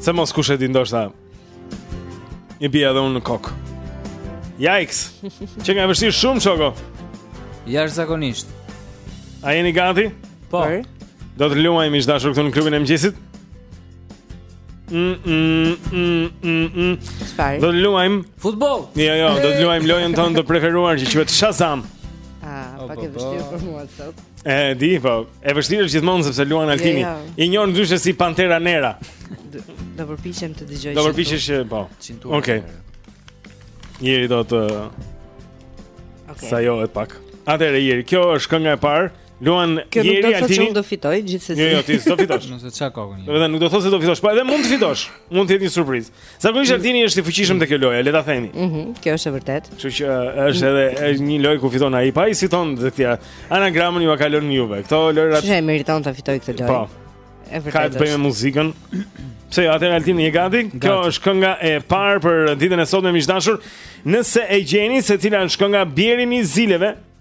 S3: Se
S1: mos kush e di ndoshta. I bie edhe unë në kokë. Yikes. Qenka vështirë shumë shoko.
S4: Jash zakonisht.
S1: A jeni gati?
S4: Po.
S3: Okay.
S1: Do të luajmë miq të dashur këtu në klubin e mëngjesit. Mm, mm, mm, mm, mm. Do të luajmë
S4: futboll.
S1: Jo, jo, do të luajmë lojën tonë të preferuar që quhet Shazam.
S3: Ah, pak e vështirë për mua sot.
S1: E di, po. E vështirë është gjithmonë sepse luan Altini.
S3: Jo, jo.
S1: I njeh ndryshe si Pantera Nera.
S3: Do përpiqem të dëgjoj.
S1: Do përpiqesh që po.
S15: Cintura.
S1: Okej. Okay. Jeri do të
S3: okay.
S1: sajohet pak. Atëherë Jeri, kjo është kënga e parë. Luan
S3: Jeri Altini. Kjo
S1: do
S3: të thotë që do fitoj gjithsesi.
S1: Jo, jo, ti s'do fitosh.
S4: Nëse çka kokën.
S1: Vetëm nuk do të thotë se do fitosh, po edhe mund të fitosh. Mund të jetë një surprizë. Zakonisht Altini është i fuqishëm te kjo lojë, le ta themi.
S3: Mhm, mm kjo është e vërtetë.
S1: Kështu që është edhe është një lojë ku fiton ai, pa i fiton dhe të tjerat. Anagramën jua ka lënë juve. Kto
S3: lojë atë. Se meriton ta fitojë këtë lojë.
S1: Po.
S3: E
S1: vërtetë.
S3: Ka
S1: të bëjë me muzikën. Pse jo, atëherë Altin je gati? Kjo është kënga e parë për ditën e sotme miq të dashur. Nëse e gjeni se cila është kënga bjerini zileve,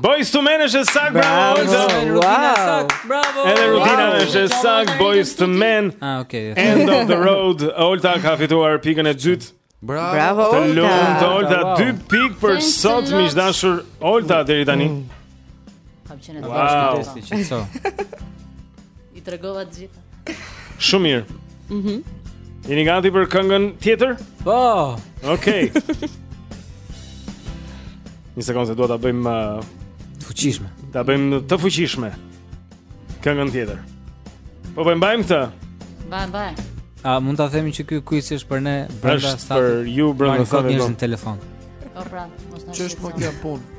S2: Boys to men
S1: është saktë bravo Olta.
S4: Bravo.
S1: Edhe rutina është saktë boys to men.
S4: Ah, okay.
S1: End of the road. Olta ka fituar pikën e dytë.
S3: Bravo.
S15: Bravo
S1: Olta. Të
S15: lumtë
S1: Olta, dy pikë për sot miq të dashur Olta deri tani. Mm.
S2: Kam qenë të dashur
S4: testi, çfarë?
S2: I tregova të gjitha.
S1: Shumë mirë. Mhm. Mm Jeni gati për këngën tjetër?
S4: Po.
S1: Okej. Okay. Një sekondë se dua ta bëjmë uh,
S4: të fuqishme.
S1: Ta bëjmë të fuqishme. Këngën tjetër. Po po mbajmë këtë.
S2: Mbaj, mbaj.
S4: A mund ta themi që ky kuiz është për ne brenda stafit?
S1: Është për ju brenda
S4: stafit.
S1: Marrni
S4: në telefon.
S2: Po pra, mos na.
S3: Ç'është më kjo punë?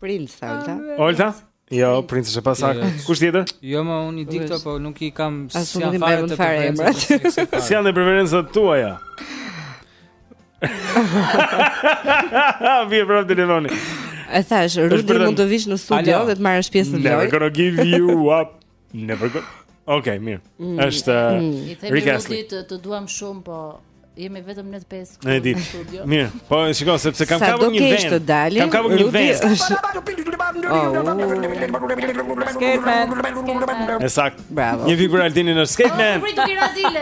S15: Prince Salta.
S1: Olta? Jo, Prince është pasaktë.
S4: Jo,
S1: Kush tjetër?
S4: Jo, ma unë i di këto, po nuk i kam si janë fare
S15: te
S4: preferencat. Si
S1: janë preferencat tuaja? Bie prapë telefoni.
S15: E
S1: thashë,
S15: Rudi mund të vish në studio dhe të marrësh pjesë në lojë.
S1: Never gonna give you up. Never go. Ok, mirë. Mm.
S2: Është mm.
S1: Rick Astley.
S2: Të, të duam shumë, po jemi vetëm ne të pesë
S1: këtu
S2: në studio.
S1: Mirë, po e shikoj sepse kam kapur një vend.
S3: Sa do të
S1: Kam kapur një vend.
S3: Scatman.
S1: E saktë.
S3: Bravo.
S1: Një pikë për
S18: Aldinin me
S1: Scatman.
S3: Po,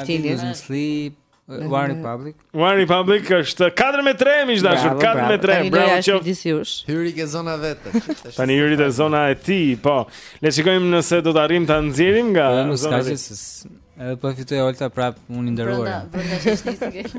S4: Shtini sleep One Republic
S1: One Republic është 4 me 3 miq të dashur 4 me 3 bravo qoftë
S15: Hyri ke zona vetë
S1: Tani hyri te zona e tij po le të shikojmë nëse do të arrijmë ta nxjerrim nga
S4: po,
S1: zona e tij
S4: Edhe po fitoj Olta prap unë i nderuar.
S2: Brenda, brenda
S1: shesë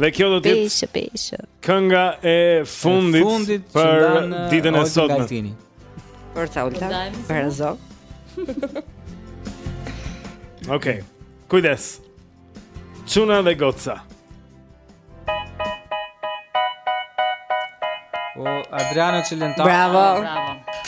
S1: Dhe kjo do të jetë
S3: pesë pesë.
S1: Kënga e fundit,
S4: e fundit
S1: për
S4: uh,
S1: ditën e sotme.
S4: Për,
S3: tha Olta,
S2: për
S3: Azo.
S1: Okej. Kujdes. Çuna dhe goca.
S4: O Adriano Celentano.
S3: Bravo.
S2: Bravo.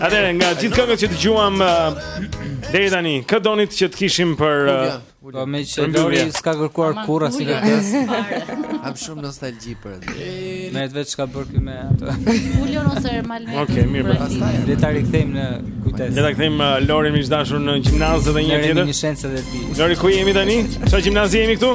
S1: Atëherë nga gjithë këngët që dëgjuam uh, deri tani, kë donit që të kishim për uh,
S4: Po me që Lori s'ka kërkuar kurra si kërkesë.
S15: Kam shumë nostalgji për atë.
S4: Me atë vetë çka bërë me atë.
S2: Ulon ose Ermal Meta.
S1: Okej, mirë, pra,
S2: pastaj
S4: le ta rikthejmë në kujtesë.
S1: Le ta kthejmë uh, Lori miq të dashur në gjimnaz edhe një tjetër.
S4: Në licencë edhe ti.
S1: Lori ku jemi tani? Çfarë gjimnazi jemi këtu?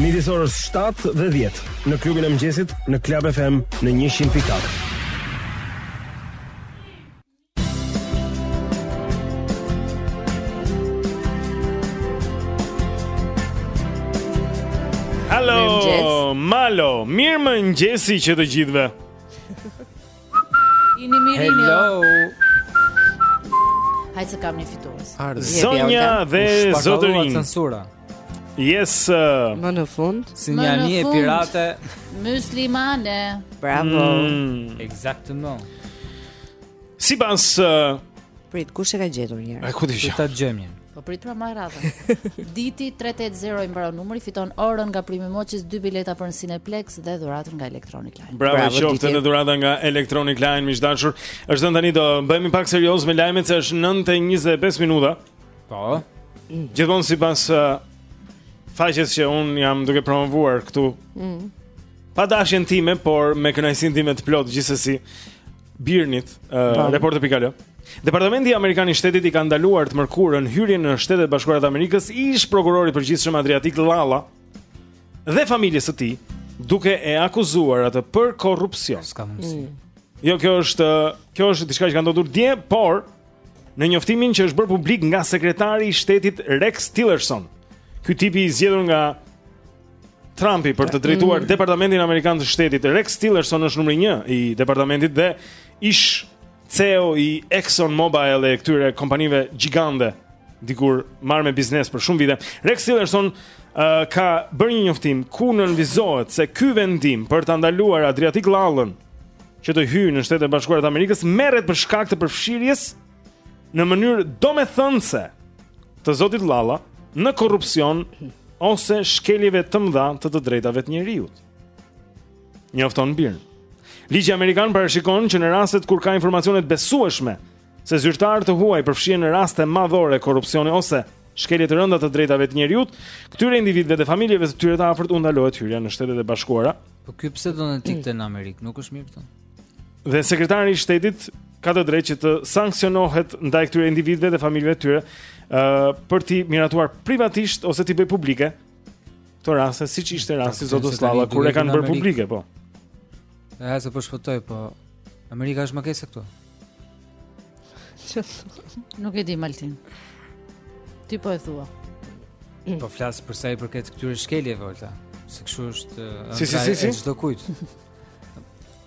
S19: Midis orës 7 dhe 10 në klubin e mëngjesit në Club FM në 100.4.
S1: Hello, Malo, mirëmëngjesi të gjithve
S2: Jeni mirë
S4: jeni.
S2: Hajde se kam një fitues.
S1: Zonja dhe zotërinj.
S4: Censura.
S1: Yes. Uh,
S3: më në fund,
S4: si një
S2: anije
S4: pirate
S2: muslimane.
S3: Bravo.
S1: Mm.
S4: Exactement.
S1: Sipas uh,
S3: Prit, kush e ka gjetur një herë?
S1: Ku
S4: e
S1: di?
S4: Ta gjejmë.
S2: Po prit pra me radhë. Diti 380 i mbaron numri, fiton orën nga Prime Watches, dy bileta për në Cineplex dhe dhuratën nga Electronic Line.
S1: Bravo, Bravo qoftë edhe dhurata nga Electronic Line, miq të dashur. Është dhënë tani do bëhemi pak serioz me lajmet se është 9:25 minuta.
S4: Po.
S1: Gjithmonë sipas uh, faqes që unë jam duke promovuar këtu.
S3: Mm.
S1: Pa dashjen time, por me kënaqësinë time të plot gjithsesi. BIRN-it, uh,
S3: Reporter
S1: pikë al. Departamenti Amerikan i Shtetit i ka ndaluar të mërkurën hyrjen në Shtetet e Bashkuara të Amerikës ish prokurorit të përgjithshëm Adriatik Llalla dhe familjes së tij, duke e akuzuar atë për korrupsion.
S4: S'ka mundësi. Mm.
S1: Jo, kjo është kjo është diçka që ka ndodhur dje, por në njoftimin që është bërë publik nga sekretari i Shtetit Rex Tillerson. Ky tipi i zgjedhur nga Trumpi për të drejtuar
S3: mm.
S1: Departamentin Amerikan të Shtetit, Rex Tillerson është numri 1 i departamentit dhe ish CEO i Exxon Mobil e këtyre kompanive gjigante dikur marrë me biznes për shumë vite. Rex Tillerson uh, ka bërë një njoftim ku nënvizohet se ky vendim për ta ndaluar Adriatik Llallën që të hyjë në Shtetet e Bashkuara të Amerikës merret për shkak të përfshirjes në mënyrë domethënëse të zotit Llalla në korrupsion ose shkeljeve të mëdha të të drejtave të njeriut. Njofton BIRN. Ligji amerikan parashikon që në rastet kur ka informacione të besueshme se zyrtarë të huaj përfshihen në raste madhore korrupsioni ose shkelje të rënda të drejtave të njeriut, këtyre individëve dhe familjeve të tyre të afërt u ndalohet hyrja në Shtetet e Bashkuara.
S4: Po ky pse do të ikte në Amerikë? Nuk është mirë këtu.
S1: Dhe sekretari i shtetit ka të drejtë që të sanksionohet ndaj këtyre individëve dhe familjeve të tyre, ë uh, për t'i miratuar privatisht ose t'i bëjë publike. Këto raste siç ishte rasti
S4: i zotit
S1: Llalla kur e kanë bërë publike, po.
S4: Ja, se po shpëtoj, po Amerika është më keq se këtu.
S2: Nuk e di Maltin. Ti po e thua.
S4: Po flas për sa i përket këtyre shkeljeve, Volta. Se kështu është,
S1: si si si, si?
S4: çdokujt.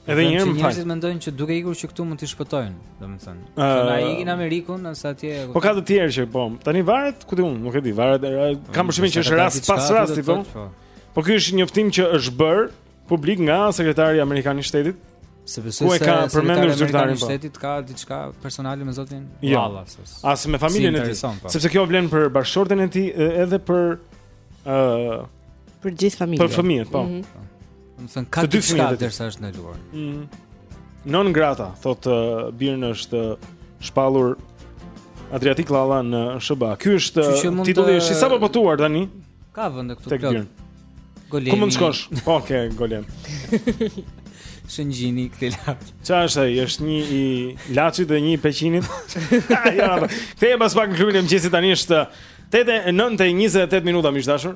S1: Edhe një herë më fal.
S4: Njerëzit mendojnë që duke ikur që këtu mund të shpëtojnë, domethënë.
S1: Uh,
S4: që ai ikin në Amerikë, nëse atje
S1: Po ka të tjerë që po. Tani varet ku ti unë, nuk e di, varet. Kam përshtypjen që është rast pas rasti po.
S4: po.
S1: Po ky është njoftim që është bërë publik nga sekretari amerikan i shtetit.
S4: S'e besoj se
S1: ka përmendur zyrtarin
S4: e
S1: po.
S4: shtetit ka diçka personale me zotin
S1: jo.
S4: Llalla. Jo.
S1: As me familjen e tij.
S4: Po.
S1: Sepse kjo vlen për bashkëshorten e tij edhe për ë
S3: për gjithë familjen.
S1: Për fëmijët, po.
S3: Mhm.
S4: Me thënë, ka
S1: të shka
S4: dërsa është në luar.
S1: Mm. Non grata, thotë uh, BIRN është uh, shpalur Adriatik Llalla në SHBA. Ky është uh, titulli, është i sapo botuar tani?
S4: Ka vende këtu plot. Golemi.
S1: Ku mund të shkosh? Po, te Golemi.
S4: Shëngjini këtu lart.
S1: Ça është ai? Është një i Laçit dhe një i Peqinit. Ja, Kthehemi pas pak në klubin e mëngjesit tani është 8:28 minuta miq të dashur.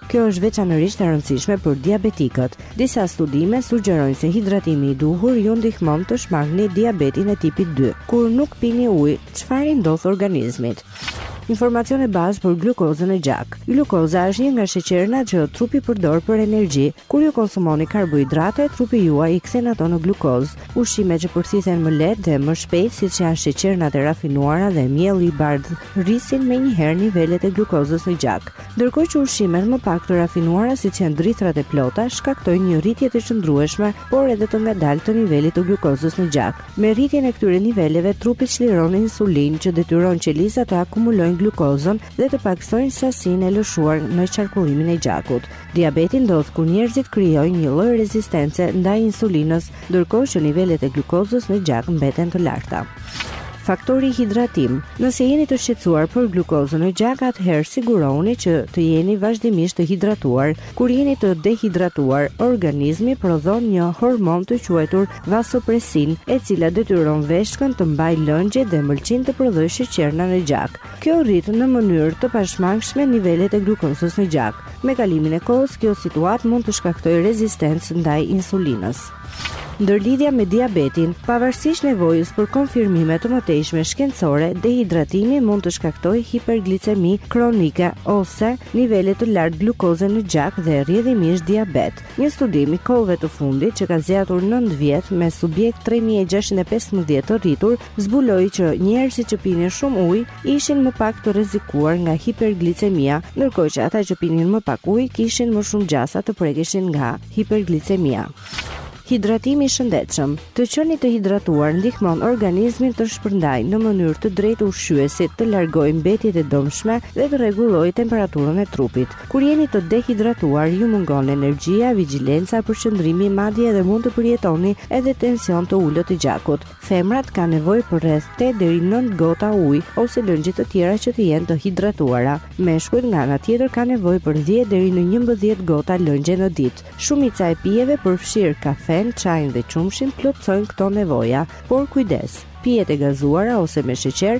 S1: Kjo
S3: është veçanërisht e rëndësishme për diabetikët. Disa studime sugjerojnë se hidratimi i duhur ju ndihmon të shmangni diabetin e tipit dy. Kur nuk pini ujë, çfarë i ndodh organizmit? Informacione bazë për glukozën në gjak. Glukoza është një nga sheqernat që trupi përdor për energji. Kur ju konsumoni karbohidrate, trupi juaj i kthen ato në glukozë. Ushqime që përthithen më lehtë dhe më shpejt, siç janë sheqernat e rafinuara dhe mielli i bardhë, rrisin menjëherë nivelet e glukozës në gjak, ndërkohë që ushqimet më pak të rafinuara siç janë drithërat e plota shkaktojnë një rritje të qëndrueshme, por edhe të ngadaltë të nivelit të glukozës në gjak. Me rritjen e këtyre niveleve, trupi çliron insulinë që detyron qelizat të akumulojnë glukozën dhe të pakësojnë sasinë e lëshuar në qarkullimin e gjakut. Diabeti ndodh kur njerëzit krijojnë një lloj rezistence ndaj insulinës, ndërkohë që nivelet e glukozës në gjak mbeten të larta. Faktori hidratim. Nëse jeni të shqetësuar për glukozën në gjak, atëherë sigurohuni që të jeni vazhdimisht të hidratuar. Kur jeni të dehidratuar, organizmi prodhon një hormon të quajtur vasopresinë, e cila detyron veshkën të mbajë lëngjet dhe mëlçinë të prodhojë sheqerna në gjak. Kjo rrit në mënyrë të pashmangshme nivelet e glukozës në gjak. Me kalimin e kohës, kjo situatë mund të shkaktojë rezistencë ndaj insulinës. Ndërlidhja me diabetin, pavarësisht nevojës për konfirmime të mëtejshme shkencore, dehidratimi mund të shkaktojë hiperglicemi kronike ose nivele të lartë glukoze në gjak dhe rrjedhimisht diabet. Një studim i kohëve të fundit që ka zgjatur 9 vjet me subjekt 3615 të rritur, zbuloi që njerëzit që pinin shumë ujë ishin më pak të rrezikuar nga hiperglicemia, ndërkohë që ata që pinin më pak ujë kishin më shumë gjasa të prekeshin nga hiperglicemia. Hidratimi i shëndetshëm. Të qenit të hidratuar ndihmon organizmin të shpërndajë në mënyrë të drejtë ushqyesit, të largojë mbetjet e dëmshme dhe të rregullojë temperaturën e trupit. Kur jeni të dehidratuar, ju mungon energjia, vigjilenca, përqendrimi, madje edhe mund të përjetoni edhe tension të ulët të gjakut. Femrat kanë nevojë për rreth tetë deri nëntë gota ujë ose lëngje të tjera që të jenë të hidratuara. Meshkujt nga ana tjetër kanë nevojë për dhjetë deri në njëmbëdhjetë gota lëngje në ditë. Shumica e pijeve, përfshirë kafenë, çajin dhe qumështin, plotësojnë këto nevoja. Por kujdes! Pijet e gazuara ose me sheqer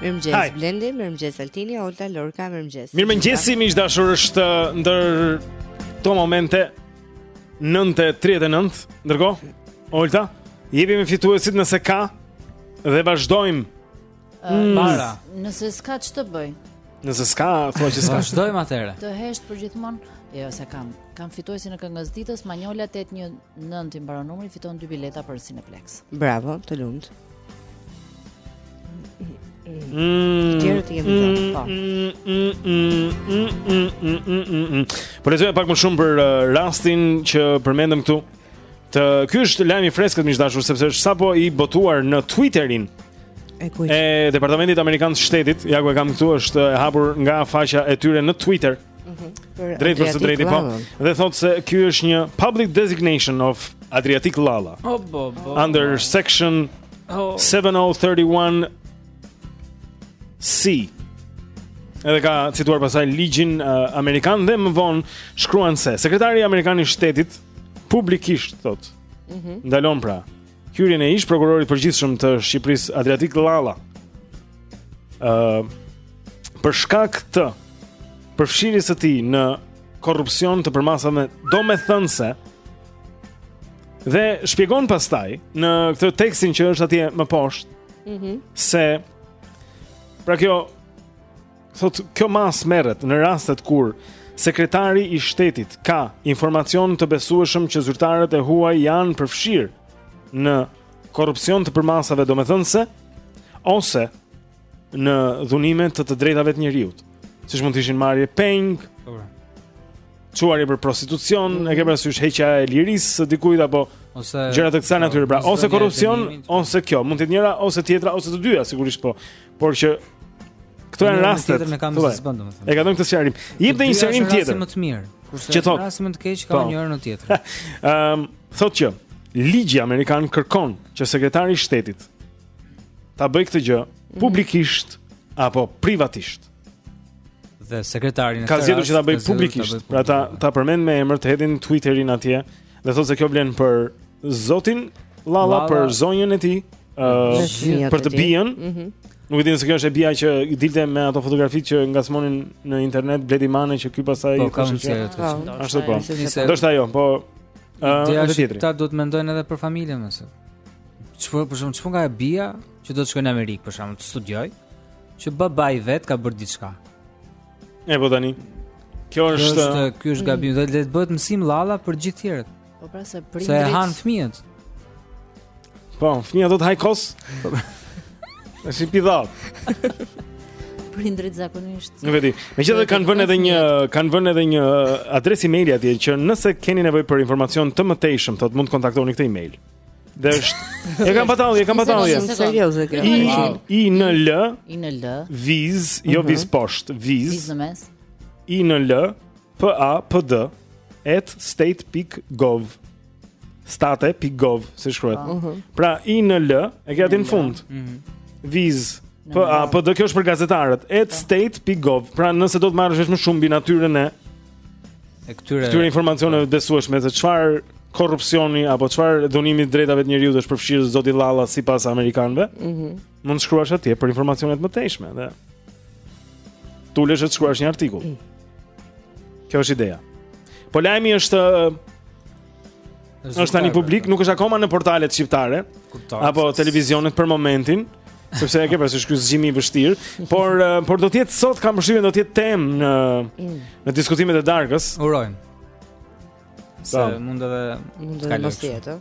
S3: Mirëmëngjes Blendi, mirëmëngjes Altini, Olta, Lorca, mirëmëngjes.
S1: Mirëmëngjes, miq të dashur, është uh, ndër këto momente 9:39. Ndërkohë, Olta, jepim fituesit nëse ka dhe vazhdojmë Mm.
S4: Para.
S2: Nëse s'ka ç'të bëj.
S1: Nëse s'ka, thua që s'ka.
S4: Vazhdojmë atëherë.
S2: Të hesht për gjithmonë. Jo, s'e kam. Kam fituesin e këngës ditës, Manjola 819 i mbaron numri, fiton dy bileta për Cineplex.
S3: Bravo, të lumt.
S1: Mm.
S3: Gjerë të jemi të,
S1: mm, po. Mm, Po lexoja pak më shumë për uh, rastin që përmendëm këtu, Të ky është lajm i freskët miq dashur sepse është sapo i botuar në Twitterin
S3: e kujt?
S1: E Departamentit Amerikan të Shtetit, ja ku e kam këtu, është e hapur nga faqja e tyre në Twitter.
S3: Mhm.
S1: Mm drejt për së drejti po. Dhe thotë se ky është një public designation of Adriatik Llalla.
S4: Oh, bo, bo.
S1: Under section
S4: oh.
S1: 7031 C. Edhe ka cituar pasaj ligjin uh, amerikan dhe më vonë shkruan se sekretari amerikan i shtetit publikisht thotë.
S3: Mhm.
S1: Mm ndalon pra hyrjen e ish prokurorit përgjithshëm të Shqipërisë Adriatik Llalla. ë uh, për shkak të përfshirjes së tij në korrupsion të përmasave domethënëse dhe shpjegon pastaj në këtë tekstin që është atje më poshtë
S3: mm -hmm.
S1: se pra kjo Thotë, kjo masë merret në rastet kur sekretari i shtetit ka informacion të besueshëm që zyrtarët e huaj janë përfshirë në korrupsion të përmasave domethënëse ose në dhunime të të drejtave të njeriut. Siç mund të ishin marrje peng,
S4: po, po.
S1: çuarje për prostitucion, e ke parasysh heqja e lirisë së dikujt apo
S4: ose
S1: gjëra të kësaj natyre, pra ose korrupsion ose kjo, mund të jetë njëra ose tjetra ose të dyja, sigurisht po. Por që këto janë raste.
S4: Tjetër me kam të zbën domethënë.
S1: E ka dhënë këtë sqarim. Jep dhe një sqarim tjetër.
S4: Më të mirë. Kurse
S1: që
S4: thotë, më të keq ka
S1: po.
S4: njëra në tjetër.
S1: Ëm, ehm, thotë që ligji amerikan kërkon që sekretari i shtetit ta bëjë këtë gjë mhm. publikisht apo privatisht.
S4: Dhe sekretari
S1: ka zgjedhur që ta
S4: bëjë
S1: publikisht, pra ta ta përmendë me emër, ta hedhë në Twitterin atje Dhe thotë se kjo vlen për zotin Llalla,
S4: Llalla.
S1: për zonjën e tij, ë për të bijën.
S3: Mhm.
S1: Nuk e di nëse kjo është e bija që dilte me ato fotografi që ngacmonte në internet Bledi Mane që ky pastaj
S4: Po, kam se ato.
S1: Ashtu po. Do të ajo, po ë edhe tjetri.
S4: Ata do të mendojnë edhe për familjen mëse. Çfarë për shkak çfarë ka e bija që do të shkojë në Amerikë për shkak të studiojë, që babai vet ka bërë diçka.
S1: E po tani. Kjo është
S4: Kjo
S1: është
S4: ky është gabim. Do të bëhet mësim Llalla për gjithë tjerët.
S2: Po pra se prindrit.
S4: Se han fëmijët.
S1: Po, fëmija do të hajë kos. Është si pidhall.
S2: Prindrit zakonisht.
S1: Nuk e di. Megjithatë kanë vënë edhe një kanë vënë edhe një adresë emaili atje që nëse keni nevojë për informacion të mëtejshëm, thotë mund të kontaktoni këtë email. Dhe është E kam patalli, e kam
S3: patalli. Serioze kjo.
S1: I i në L.
S2: I në L.
S1: Vizë, jo
S3: mhm.
S1: vizë poshtë,
S2: vizë.
S1: Vizë
S2: në mes.
S1: I në L. P A P D at state.gov. State.gov, si shkruhet. Ah.
S3: Mhm.
S1: Pra i në L, e ke atë në fund. Mhm. Vizë P A P D kjo është për gazetarët. at state.gov. Pra nëse do të marrësh më shumë mbi natyrën e
S4: e këtyre
S1: këtyre informacioneve të besueshme se çfarë korrupsioni apo çfarë dhunimi të drejtave të njeriut të është përfshirë zoti Llalla sipas amerikanëve.
S3: Mhm.
S1: Mm mund të shkruash atje për informacione të mëtejshme dhe ku ulesh të shkruash një artikull. Mm. Kjo është ideja. Po lajmi është Është tani publik, nuk është akoma në portalet shqiptare apo televizionet për momentin, sepse e ke parë ky zgjimi i vështirë, por eh, por do të jetë sot kam përshtypjen do të jetë temë në mm. në diskutimet e darkës.
S4: Urojmë. Se
S1: po.
S4: mund edhe
S3: mund
S4: të
S3: mos jetë.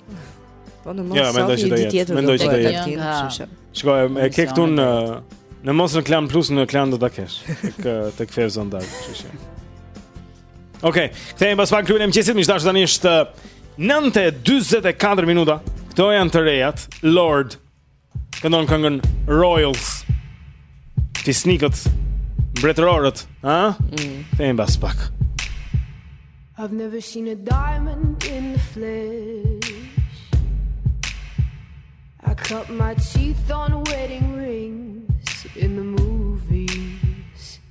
S3: Po në mos
S1: ja, sot një ditë tjetër. Mendoj se do të
S3: jetë.
S2: Kështu
S1: Shikoj, e ke këtu në në mos në Klan Plus në Klan do ta kesh. Tek tek Ferzon Dark, kështu Okej, okay, kthehemi pas pak kryemëngjesit, miq të dashur tani është 9:44 minuta. Këto janë të rejat, Lorde. Këndon këngën Royals. Fisnikët mbretërorët, ha?
S3: Mm.
S1: Kthehemi pas pak.
S9: I've never seen a diamond in the flesh. I cut my teeth on wedding rings in the movies.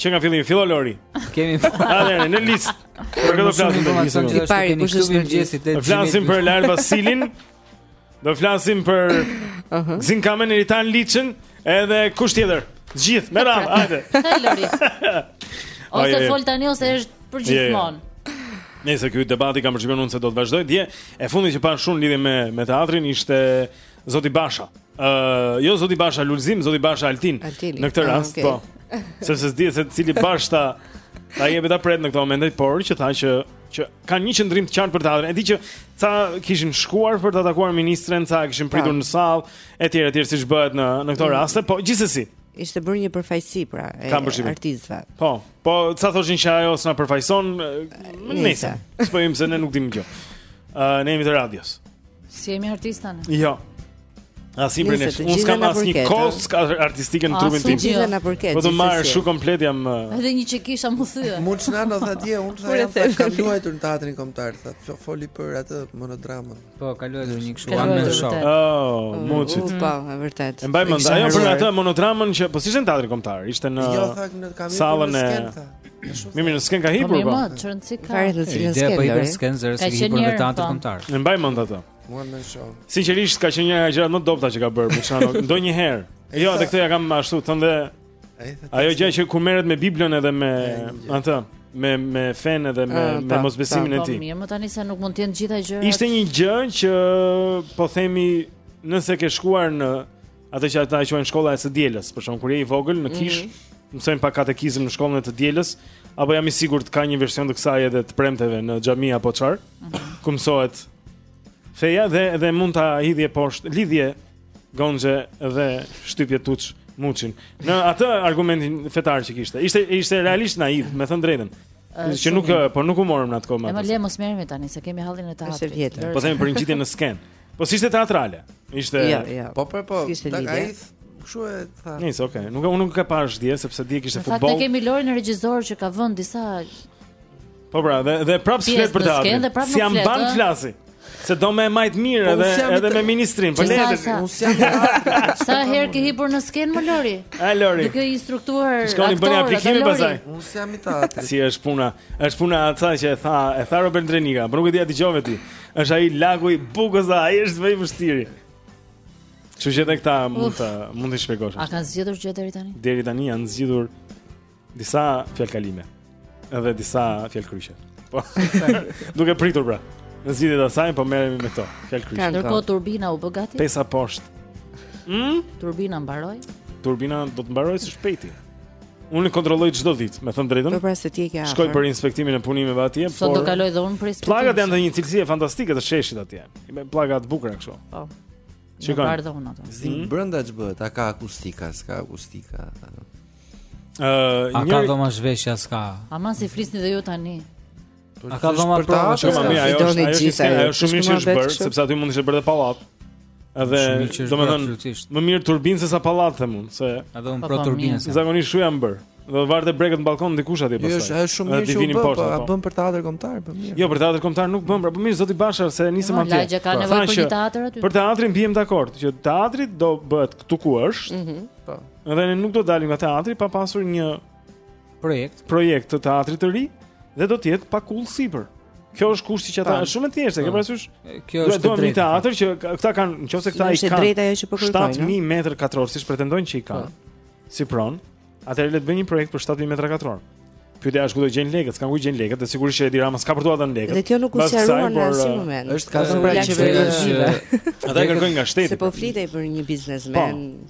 S1: Që nga fillimi, fillo Lori.
S4: Kemi
S1: atëherë në listë. Për këtë flasim për
S4: listë.
S1: I
S4: pari
S1: kush
S4: është në gjesti
S1: te. Flasim për Laert Vasilin. Do flasim për Gëzim Kamen Dritan Liçën, edhe kush tjetër? Të gjithë, me radhë, hajde.
S2: Lori. Ose fol tani ose
S1: hesht
S2: përgjithmonë.
S1: Nëse ky debati kam përshtypjen unë se do të vazhdoj, dje i fundit që pa shumë lidhje me me teatrin ishte Zoti Basha. Ë, uh, jo Zoti Basha Lulzim, Zoti Basha Altin.
S3: Altini.
S1: Në këtë
S3: ah,
S1: rast, po.
S3: Ah, okay.
S1: po. Sepse s'dihet se cili Bashë ta ta jep e ta pret në këtë moment, por që tha që që kanë një qëndrim të qartë për teatrin. E di që ca kishin shkuar për ta takuar ministren, ca kishin pritur në sallë, etj, etj, siç bëhet në në këto
S3: mm.
S1: raste, po gjithsesi.
S3: Ishte bërë një përfaqësi pra e artistëve.
S1: Po, po ca thoshin që ajo s'na përfaqëson, nëse. Po jemi se ne nuk dimë gjë. Ë, uh, ne jemi të radios.
S2: S'jemi artistë tani?
S1: Jo. Asnjë
S3: prej
S1: nesh, unë s'kam asnjë kockë artistike në trupin tim
S2: Gjithë
S3: më përket
S1: Po më
S3: marrsh
S1: ti komplet jam uh,
S2: Edhe një që kisha m'u thye
S15: Muç Nano dhe dje, unë të
S3: them
S15: që kam luajtur në Teatrin Kombëtar Tha, foli për atë monodramën
S4: Po, ka luajtur një kështu one man show
S1: Oh, Muçi
S3: Po, e vërtetë
S1: E mbaj mend, ajo për atë monodramën që Po s'ishte në Teatrin Kombëtar, ishte në
S15: jo,
S1: sallën e Mi mirë, s'ken ka hipur
S2: po.
S1: Mi
S2: mirë, çrën si ka.
S3: Fare të cilën
S4: s'ken. Po i skenë zero s'i
S2: hipur
S4: me
S2: teatër
S4: kombëtar.
S1: Ne mbaj mend atë.
S15: Mua më shoh.
S1: Sinqerisht ka qenë një nga gjërat më të dobëta që ka bërë Buçano ndonjëherë. Jo, atë këtë ja kam ashtu thënë
S15: dhe
S1: Ajo gjë që kur merret me Biblën edhe me atë, me me fenë edhe me
S3: ah,
S1: me mosbesimin e tij.
S2: Po mirë, më tani se nuk mund të jenë të gjitha gjërat.
S1: Ishte një gjë që po themi nëse ke shkuar në Atë që ata e quajnë shkolla e së dielës, për shkak kur je i vogël në kishë, mm -hmm. mësojnë pak katekizëm në shkollën e së dielës, apo jam i sigurt ka një version të kësaj edhe të premteve në xhami apo çfarë, mm -hmm. ku mësohet feja dhe dhe mund ta hidhje poshtë lidhje gonxhe dhe shtypje tuç muçin. Në atë argumentin fetar që kishte, ishte ishte realisht naiv, me thënë të drejtën.
S2: Uh,
S1: që nuk, po nuk u morëm në atë kohë.
S2: Ne më le mos merremi tani se kemi hallin e teatrit.
S1: Po themi për ngjitjen në skenë. Po si ishte teatrale? Ishte
S3: Jo, jo.
S15: Po po po. Kishte
S3: lidhje.
S15: Ai kështu e tha.
S1: Nice, okay. Nuk unë nuk e pa as dje sepse dje kishte futboll.
S2: Në fakt ne kemi Lorin regjisor që ka vënë disa
S1: Po pra, dhe dhe
S2: prap
S1: flet për teatrin.
S2: S'ia
S1: mban
S2: të
S1: flasi. Se do me majtë mirë
S15: po,
S1: edhe, edhe me ministrin
S2: Për
S1: letë
S2: të
S15: Unë si jam
S2: Sa herë ke hipur në skenë më Lori
S1: A Lori
S2: Duke instruktuar aktorët
S1: Shkoni bëni aplikimin pastaj
S15: Unë si s'jam i teatrit
S1: Si është puna është puna atësa që e tha E tha Robert Ndrenika Po nuk e di a e dëgjove ti Është ai ligji i bukës, ai është më i vështiri. Kështu që edhe këta mund t'i mund t'i shpjegosh.
S2: A kanë zgjidhur gjë deri tani?
S1: Deri tani janë zgjidhur disa fjalëkalime. Edhe disa fjalëkryqe. Po. Duke pritur pra. Në zgjidhje të asaj po merremi me këto.
S3: Fjalëkryqe.
S2: Ndërkohë turbina u bë gati.
S1: Pesa poshtë. Hm?
S2: Turbina mbaroi.
S1: Turbina do të mbarojë së shpejti. Unë e kontrolloj çdo ditë, me thënë të drejtën.
S3: Po pra se ti e ke afër.
S1: Shkoj për inspektimin e punimeve atje, por
S2: Sot do kaloj dhe unë për inspektim.
S1: Pllakat janë të një cilësie fantastike të sheshit atje. Me pllaka të bukura kështu.
S2: Po.
S1: Shikoj.
S2: Në bardhë unë atë.
S15: Zim
S1: mm.
S15: brenda ç'bëhet? A ka akustika, s'ka akustika?
S1: Ëh, uh, njëri...
S4: A ka dhoma zhveshjeje s'ka?
S2: Aman si flisni dhe ju tani.
S4: Po, A ka dhoma
S15: për ta?
S1: Shumë më mirë, ajo është
S3: gjithë
S1: ajo.
S3: Ajo
S1: shumë mirë është bërë, sepse aty mund të ishte bërë pallat. Edhe, domethënë, më mirë turbinë se sa pallat them unë, se
S4: edhe unë pro turbinë.
S1: Zakonisht shu jam bër. Do të varte brekët në balkon dikush atje pastaj.
S15: Është është shumë mirë që
S1: bën,
S15: po a bën për teatrin kombëtar, po mirë.
S1: Jo, për teatrin kombëtar nuk bën, pra po mirë zoti Basha e
S2: nisim
S1: atje.
S2: Lagja ka nevojë për një teatër aty.
S1: Për teatrin biem dakord, që teatri do bëhet këtu ku është.
S3: Mhm.
S15: Po.
S1: Edhe ne nuk do dalim nga teatri pa pasur një
S4: projekt,
S1: projekt të teatrit të ri dhe do të jetë pa kullë sipër. Ky është kushti që ata është shumë e thjeshtë, e ke parasysh?
S4: Kjo është e
S1: drejtë. Një teatër që këta kanë, nëse këta i kanë.
S3: Është e drejtë ajo që po kërkojnë.
S1: 7000 metra katrorë, siç pretendojnë që i kanë.
S15: Po.
S1: Si pronë? Atëherë le të bëjnë një projekt për 7000 metra katrorë. Pyetja është ku do të gjejnë lekët, s'kanë ku gjejnë lekët, dhe sigurisht që Edi Rama s'ka për t'ua dhënë lekët.
S3: Dhe kjo nuk u sqarua në asnjë
S1: uh,
S3: moment.
S15: Është ka dhënë pra qeveria.
S1: Ata kërkojnë nga shteti.
S3: Se po flitej për një biznesmen.
S1: Po.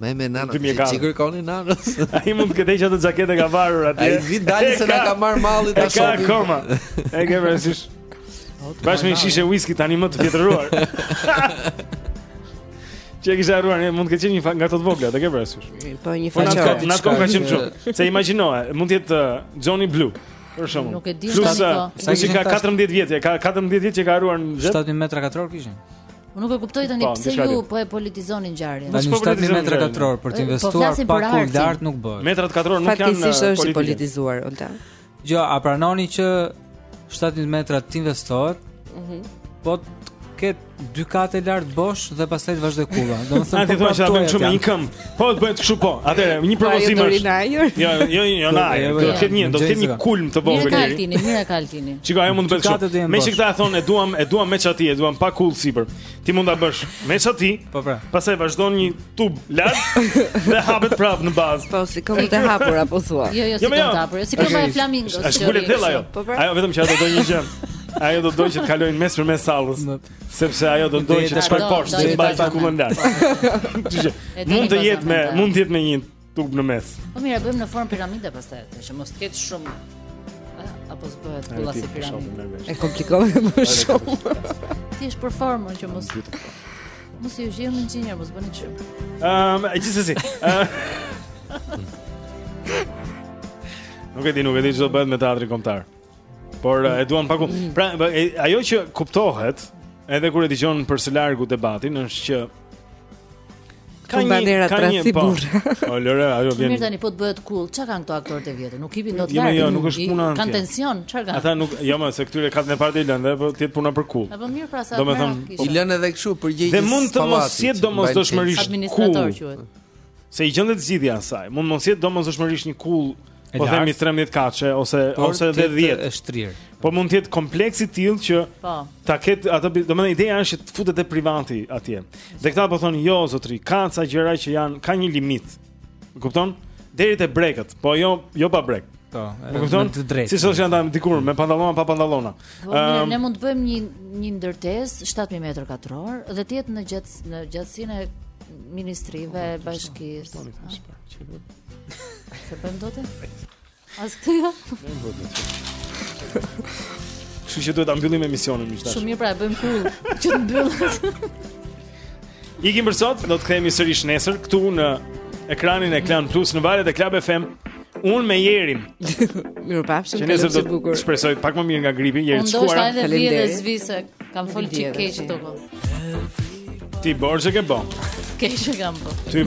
S15: Me me Nanon,
S1: ti
S15: ç'i kërkoni Nanos?
S1: Ai mund të ketë që atë xhaketën ka varur atje.
S15: Ai vit dal se na ka marrë malli ta
S1: shohim. Ka akoma. E ke parasysh. Bashkë me një shishe whisky tani më të vjetruar. Që e kisha harruar, ne mund të ketë një nga ato të vogla, e ke parasysh.
S3: Po një
S1: faqore. Po na ka ka qenë shumë. Se imagjino, mund të jetë uh, Johnny Blue. Për shembull.
S2: Nuk e di sa
S1: ka. Sa ka 14 vjet, ka 14 vjet që ka harruar në jet.
S4: 7000 metra katror kishin.
S2: Unë nuk e kuptoj tani
S1: po,
S2: pse ju po e politizoni ngjarjen.
S4: Tash
S1: po vijnë
S4: metra katror për
S2: t'u
S4: investuar pa
S2: kullë
S4: lart nuk bëhet.
S1: Metrat katror nuk janë
S3: politizuar.
S1: Faktikisht
S3: është politizuar, Olta.
S4: Jo, a pranoni që 7000 metra të investohet?
S3: Mhm.
S4: Po të ketë dy kate lart bosh dhe pastaj të vazhdojë kulla. Domethënë
S1: po thua se apo shumë i këm. Po të bëhet kështu po. Atëherë, një
S3: po, propozim
S1: është.
S3: Jo,
S1: jo, jo, jo, na.
S4: Jo,
S1: do të ketë një, do të ketë një kulm të vogël.
S2: Mirë
S1: ka
S2: Altini, mirë ka Altini.
S1: Shiko, ajo mund të bëhet kështu. Meqë ata thonë, e duam, e duam me çati, e duam pa kullë sipër. Ti mund ta bësh me çati.
S4: Po pra.
S1: Pastaj vazhdon një tub lart dhe hapet prapë në bazë.
S3: Po si këmbë të hapura po thua.
S2: Jo, jo, si
S1: jo, këmbë jo.
S2: të hapura, si këmbë e flamingos.
S1: Është
S2: bullet
S1: ajo.
S3: Po pra.
S1: Ajo vetëm që ato do një gjë. Ajo do të dojë që të kalojë mes për mes sallës. Sepse ajo do të dojë që të shkojë poshtë, të mbajë kullën lart. Mund të jetë me, mund të jetë me një tub në mes.
S2: Po mirë, e bëjmë në formë piramide pastaj, që mos të ketë shumë apo s'bëhet kulla si piramide.
S3: E komplikove më shumë.
S2: Ti je për formën që mos mos ju gjejmë një inxhinier, mos bëni
S1: çim. Ehm, gjithsesi. Nuk e di, nuk e di ç'do bëhet me teatrin kombëtar. Por e duan pa kullë. Mm. Pra, e, ajo që kuptohet, edhe kur e dëgjon për së largu debatin, është që
S3: ka një bandera ka
S1: një
S3: po.
S1: Po lëre, ajo vjen.
S2: Mirë tani po të bëhet kullë. Çka kanë këta aktorët e vjetër? Nuk hipin dot
S1: jo,
S2: lart.
S1: Jo, jo, nuk është puna.
S2: Kanë tension, çka kanë?
S1: Ata nuk, jo më se këtyre katin e parë i lënë, po është puna për kullë.
S2: Apo mirë pra sa. Domethënë,
S15: i lënë edhe kështu për gjë.
S1: Dhe mund të mos jetë domosdoshmërisht
S2: kullë.
S1: Administrator
S2: quhet.
S1: Se i gjendet zgjidhja e saj. Mund mos jetë domosdoshmërisht një kullë.
S4: Kullë
S1: Po themi 13-katëshe ose
S4: por,
S1: ose edhe 10.
S4: Është shtrirë.
S1: Po mund të jetë kompleks i tillë që
S2: po.
S1: Ta ketë atë, domethënë ideja është të futet privati atje. Dhe këta po thonë jo zotri, ka ca gjëra që janë ka një limit. E kupton? Deri te brekët, po jo jo pa brekë.
S4: Po,
S1: e kupton? Siç u ndamë dikur me pantallona pa pantallona.
S2: Po,
S1: um,
S2: ne mund të bëjmë një një ndërtesë 7000 metra katror dhe të jetë në gjatë në gjatësinë e ministrive, po, bashkisë. S'e bën dot? As këtë jo?
S1: S'bën dot Kështu që duhet ta mbyllim emisionin mishtash
S2: Shumë mirë pra e bëjmë kull Që të mbyllet
S1: Ikim për sot, do të kthehemi sërish nesër Këtu në ekranin e Klan Plus Në valët e Klab FM Unë me Jerin
S3: Mirupafshim
S1: Që nesër do të shpresoj pak më mirë nga gripi Jeri të shkuara
S2: Unë do shkaj
S3: dhe
S2: zvise Kam folur
S3: çikë
S2: keq këtu
S1: Ti borë që ke po
S2: Keq e kam po
S20: Ti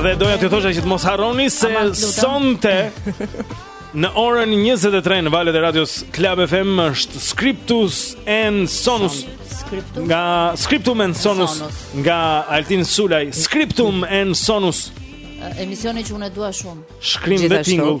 S1: Dhe doja të thosha që të mos harroni se sonte në orën 23 në valët e radios Club FM është Scriptus and Sonus.
S2: Scriptum?
S1: Nga Scriptum and Sonus,
S2: Sonus.
S1: nga Altin Sulaj. Scriptum and Sonus.
S2: Emisioni që unë e dua shumë.
S1: Shkrim dhe tingull.